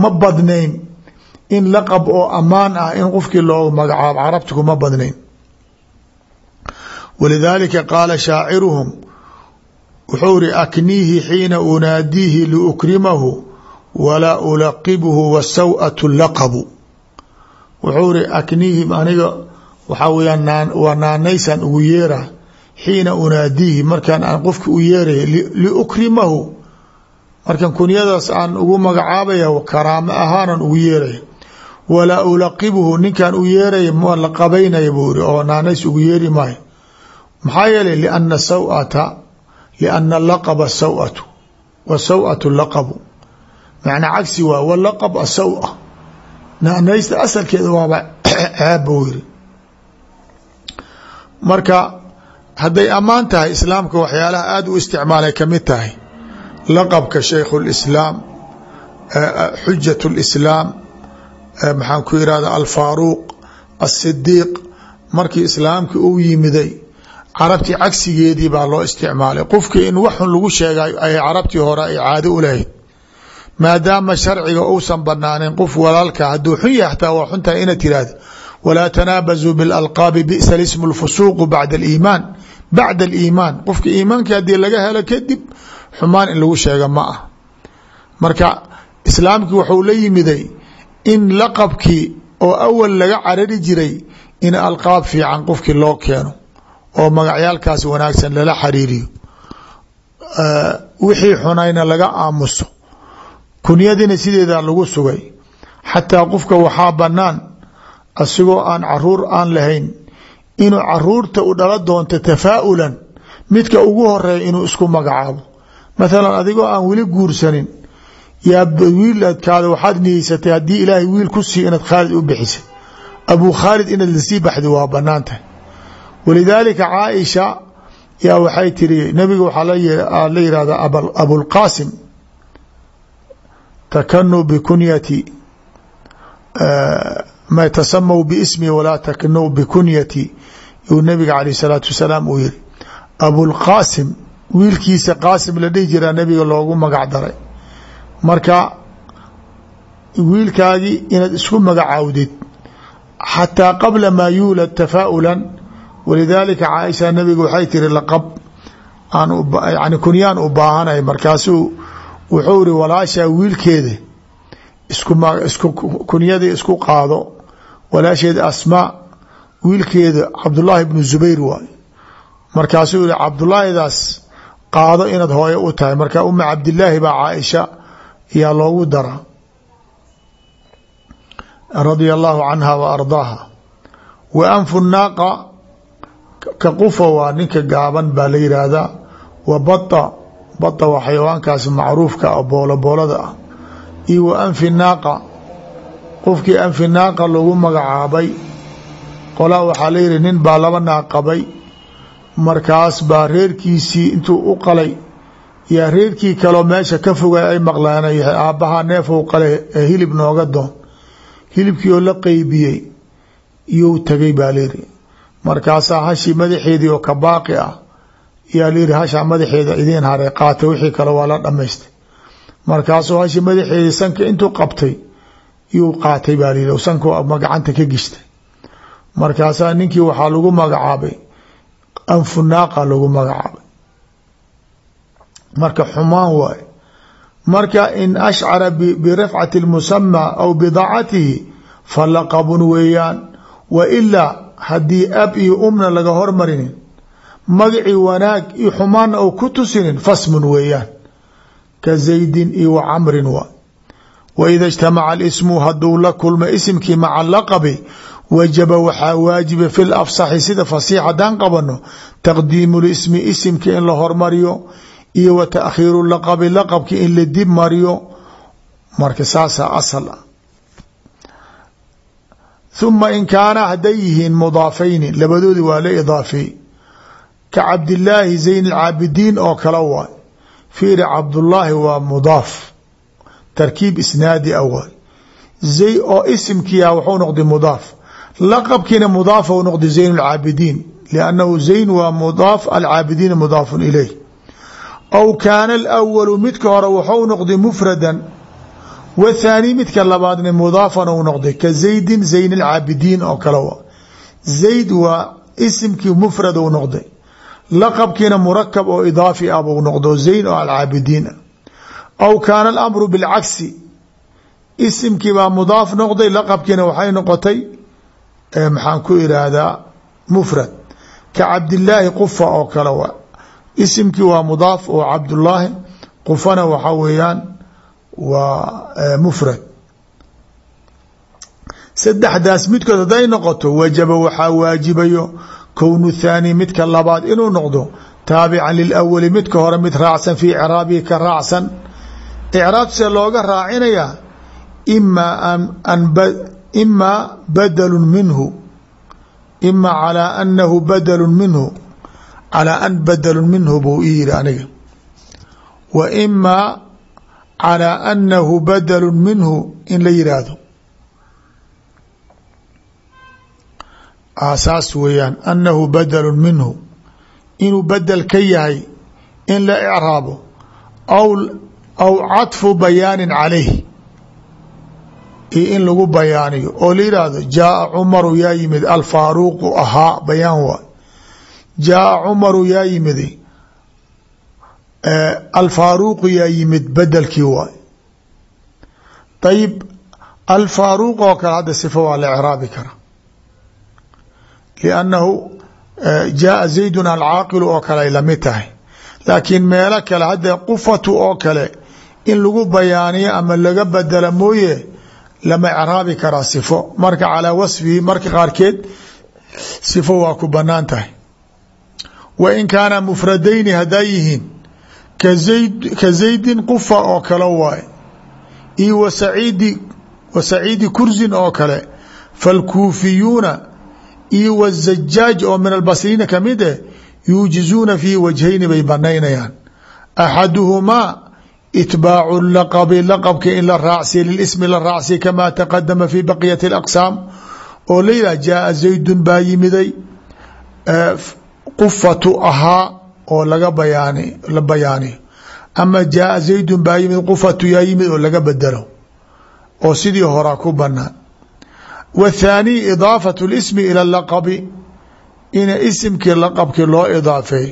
Ma badnayn in laqab oo ammaan ah in qofkii loogu magacaabo carabta kuma badnayn. Walidaalika qaala shaaciruhum wuxuu iri akniihi xiina unaadiihi liukrimahu walaa ulaqibhu wasaw'atu laqabu. Wuxuu iri akniihi aniga waxaa weyaan waa naanaysaan ugu yeera xiina unaadiihi markaan aan qofka u yeeraya liukrimahu markan kunyadaas aan ugu magacaabaya karaamo ahaanan ugu yeeraya walaa ulaqibhu ninkaan u yeeraya ma la qabaynaya buu iri oo naanays ugu yeeri maayo. Maxaa yeelay liana sawata liana laqaba sawatu wa sawatu laqabu macnaa cagsi waay walaqab asawa naanaysta asalkeeda waaba buu yiri marka hadday ammaan tahay islaamka waxyaalaha aada u isticmaalay ka mid tahay. Laqabka shaykhu lislaam xujat lislaam maxaan ku irahda alfaaruuq asidiiq markii islaamka uu yimiday carabtii cagsigeedii baa loo isticmaalay. Qofkii in waxun lagu sheegay ay carabtii hore ay caado u lahayd maadaama sharciga uusan banaanin qof walaalka hadduu xun yahay xataa waa xuntahay inaad tirahda walaa tanaabazuu bilalqaabi bisa lismu lfusuuqu bacda aliimaan bacda aliimaan qofka iimaankii haddii laga helo kadib xumaan in lagu sheega ma ah. Marka islaamkii wuxuu la yimiday in laqabkii oo awal laga carari jiray in alqaab fiican qofkii loo keeno oo magacyaalkaas wanaagsan lala xariiriyo wixii xunayna laga kunyadina sideedaa lagu sugay. Xataa qofka waxaa banaan asigoo aan carruur aan lahayn inuu carruurta u dhala doonto tafaa'ulan midka ugu horreeya inuu isku magacaabo. Mathalan adigoo aan weli guursanin yaa wiiladkaada waxaad niyeysatay haddii ilaahay wiil ku sii inaad khaalid u bixisay. Abuu khaalid inaad la sii baxdi waa bannaan tahay. Walidaalika caaisha yaa waxay tiri nabiga waxaa la yihahda abulqaasim takanuu bikunyati ma tasamaw biismi walaa taknuu bikunyati yuu nabiga caleyh salaatu wasalaam uu yiri abulqaasim wiilkiisa qaasim la dhihi jiraa nabiga loogu magac daray marka wiilkaagii inaad isku magacaawdid xataa qabla maa yuulad tafaa'ulan walidaalika caaisha nabiga waxay tiri laqab aan yani kunyaan u baahanay markaasuu wuxuu iri walaashaa wiilkeeda isku kunyadii isku qaado walaasheeda asmaa wiilkeeda cabdullaahi bnu zubayr waay. Markaasuu yihi cabdulaahidaas qaado inaad hooyo u tahay. Marka uma cabdilaahi baa caaisha yaa loogu dara. Radia allahu canha wa ardaaha. Wa anfu naaqa ka qufa waa ninka gaaban baa la yidhaahdaa. Wa bata bata waa xayawaankaas macruufka ah boolo boolada ah. Iyo wa anfi naaqa. Qofkii anfi naaqa lagu magacaabay qolaa waxaa layihi nin baa laba naaq qabay. Markaas baa reerkiisii intuu u qalay yaa reerkii kaleo meesha ka fogay ay maqleen aabbahaa neefou qalay ee hilib nooga doon. Hilibkii oo la qeybiyey iyou tagay baa layihi markaasaa hashii madaxeedii oo ka baaqi ah yaa layihi hashaa madaxeeda idiin haray qaata wixii kale waa la dhamaystay markaasuu hashi madaxeedii sanka intuu qabtay yuu qaatay baa layihi sanku gacanta ka gishtay markaasaa ninkii waxaa lagu magacaabay anfu naaqa lagu magacaabay. Marka xumaan waaye. Marka in ashcara birafcati اlmusamaa aw bidaacatihi falaqabun weeyaan. Wa ilaa haddii ab iyo umna laga hormarinin magacii wanaag iyo xumaanna ou ku tusinin fasmun weeyaan. Ka zaydin iyo wa camrin wa. Ida ijtamaca alismu hadduu la kulmo isimkii maca laqabi wajaba waxaa waajiba fi lafsaxi sida fasiix haddaan qabano taqdiimu lismi isimka in la hormariyo iyo wa taakhiiru laqabi laqabki in la dib mariyo. Marka saasaa asal. Ah huma in kaana hadday yihiin mudaafayni labadoodi waa la idaafeey ka cabdillaahi zayn alcaabidiin oo kale waay fiiri cabdullaahi waa mudaaf. Tarkiib isnaadi a waay zay oo isimkiia wuxuu noqday mudaaf. Laqabkiina mudaaf u noqday zayn alcaabidiin liannahu zayn waa mudaaf alcaabidiina mudaafun ileyh aw kaana alawalu midka hore wuxuu noqday mufradan wthaani midka labaadna mudaafan u noqday ka zaydin zayn alcaabidiin oo kale wa zayd waa isimkii mufrad u noqday laqabkiina murakab oo idaafi ah buu noqdo zayn oo alcaabidiin aw kaana alamru bilcagsi isimkii baa mudaaf noqday laqabkiina waxay noqotay maxaan ku iraahdaa mufrad. Ka cabdillaahi qufa oo kale wa. Isimkii waa mudaaf oo cabdullaahi qufana waxa weeyaan waa mufrad. Saddexdaas midkood hadday noqoto wajaba waxaa waajibayo kownu thaani midka labaad inuu noqdo taabican lilawali midka hore mid raacsan fii icraabihi ka raacsan icraabse looga raacinayaa imaa badalu minhu ima calaa anahu badalu minhu calaa an badalu minhu buu ii yiri aniga wa imaa calى anahu badalu minhu in la yidhaahdo saas weeyaan anahu badalu minhu inuu bedel ka yahay in la icraabo aw caطfu bayaanin calayh iyo in lagu bayaaniyo oo la yidhaahdo jaaa cumaru yaa yimid alfaaruuqu ahaa bayaan waay jaaa cumaru yaa yimid alfaaruuqu yaa yimid bedelkii waay ayib alfaaruuq oo kale hadda sifo waa la icraabi liannahu jaaa zaydun alcaaqilu oo kale ay la mid tahay laakiin meelo kale hadda qufatu oo kale in lagu bayaaniyo ama laga bedela mooye lama icraabi karaa sifo marka calaa wasfihi marka qaarkeed sifo waa ku bannaan tahay wa in kaana mufradayni haddaa yihiin ka zaydin qufa oo kale waaye iyo wasaciidi wa saciidi kursin oo kale falkuufiyuuna iyo wazajaaj oo min albasriina ka mid eh yuujizuuna fiihi wajhayni bay banaynayaan axaduhumaa itbaacu laqabi laqabka in la raacsiya lilismi la raacsiya kamaa taqadama fi baqiyati alaqsaam oo la yidhah jaaa zaydun baa yimiday qufatu ahaa oo laga bayaani la bayaaniyo ama jaaa zaydun baa yimid qufatu yaa yimid oo laga bedelo oo sidii horaa ku banaan wthaaniy idaafatu lismi ila laqabi ina isimkii laqabkii loo idaafeey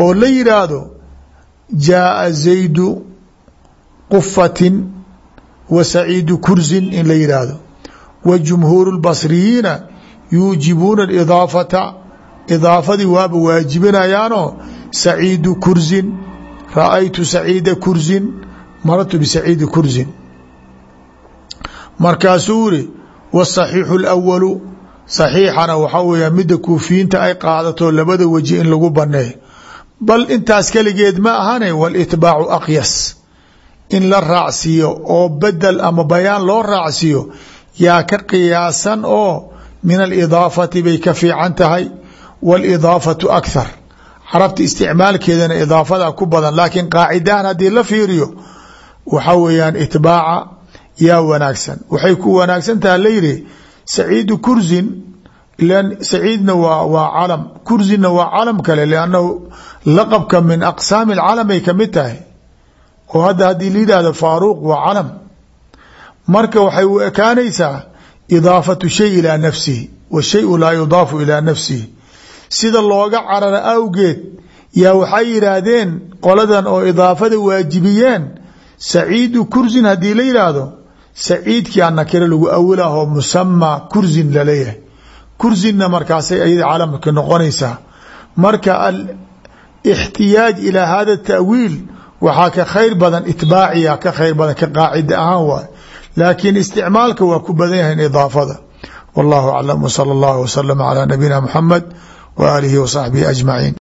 oo la yidhaahdo jaaa zaydu qufatin wa saciidu kursin in la yidhaahdo wa jumhuuru lbasriyiina yuujibuuna idaafata idaafadii waaba waajibinayaanoo saciidu kursin ra'aytu saciida kursin marartu bisaciidi kursin markaasuu yiri wsaxiixu اlawalu saxiixana waxaa weeya midda kuufiyiinta ay qaadato labada weji in lagu baneeyo bal intaas keligeed ma ahane walitbaacu aqyas. In la raacsiiyo oo bedel ama bayaan loo raacsiiyo yaa ka qiyaasan oo min alidaafati bay ka fiican tahay walidaafatu akhar carabta isticmaalkeedana idaafada ku badan laakiin qaacidahan haddii la fiiriyo waxa weeyaan itbaaca yaa wanaagsan. Waxay ku wanaagsan taha layidhi saciidu kursin saciidna waa waa calam. Kursinna waa calam kale liannahu laqabka min aqsaami alcalam ay ka mid tahay. Oo hadda haddii la yidhaahdo faaruuq waa calam. Marka waxay u ekaanaysaa idaafatu shay ilaa nafsihi washayu laa yudaafu ilaa nafsihi. Sida looga carara awgeed yaa waxay yidhaahdeen qoladan oo idaafada waajibiyeen saciidu kursin haddii la yidhaahdo saciidkia nakiro lagu awilahoo musamaa kursin la leeyahay kursinna markaasay ayada calamka noqonaysaa marka alixtiyaaj ilaa hada tawiil waxaa ka khayr badan itbaaciya ka khayr badan ka qaacida ahaan waay. Laakiin isticmaalka waa ku badan yahay idaafada. Wallahu aclam wsala allahu waslama calaa nabiyina muxamed wa aalihi wa saxbihi ajmaciin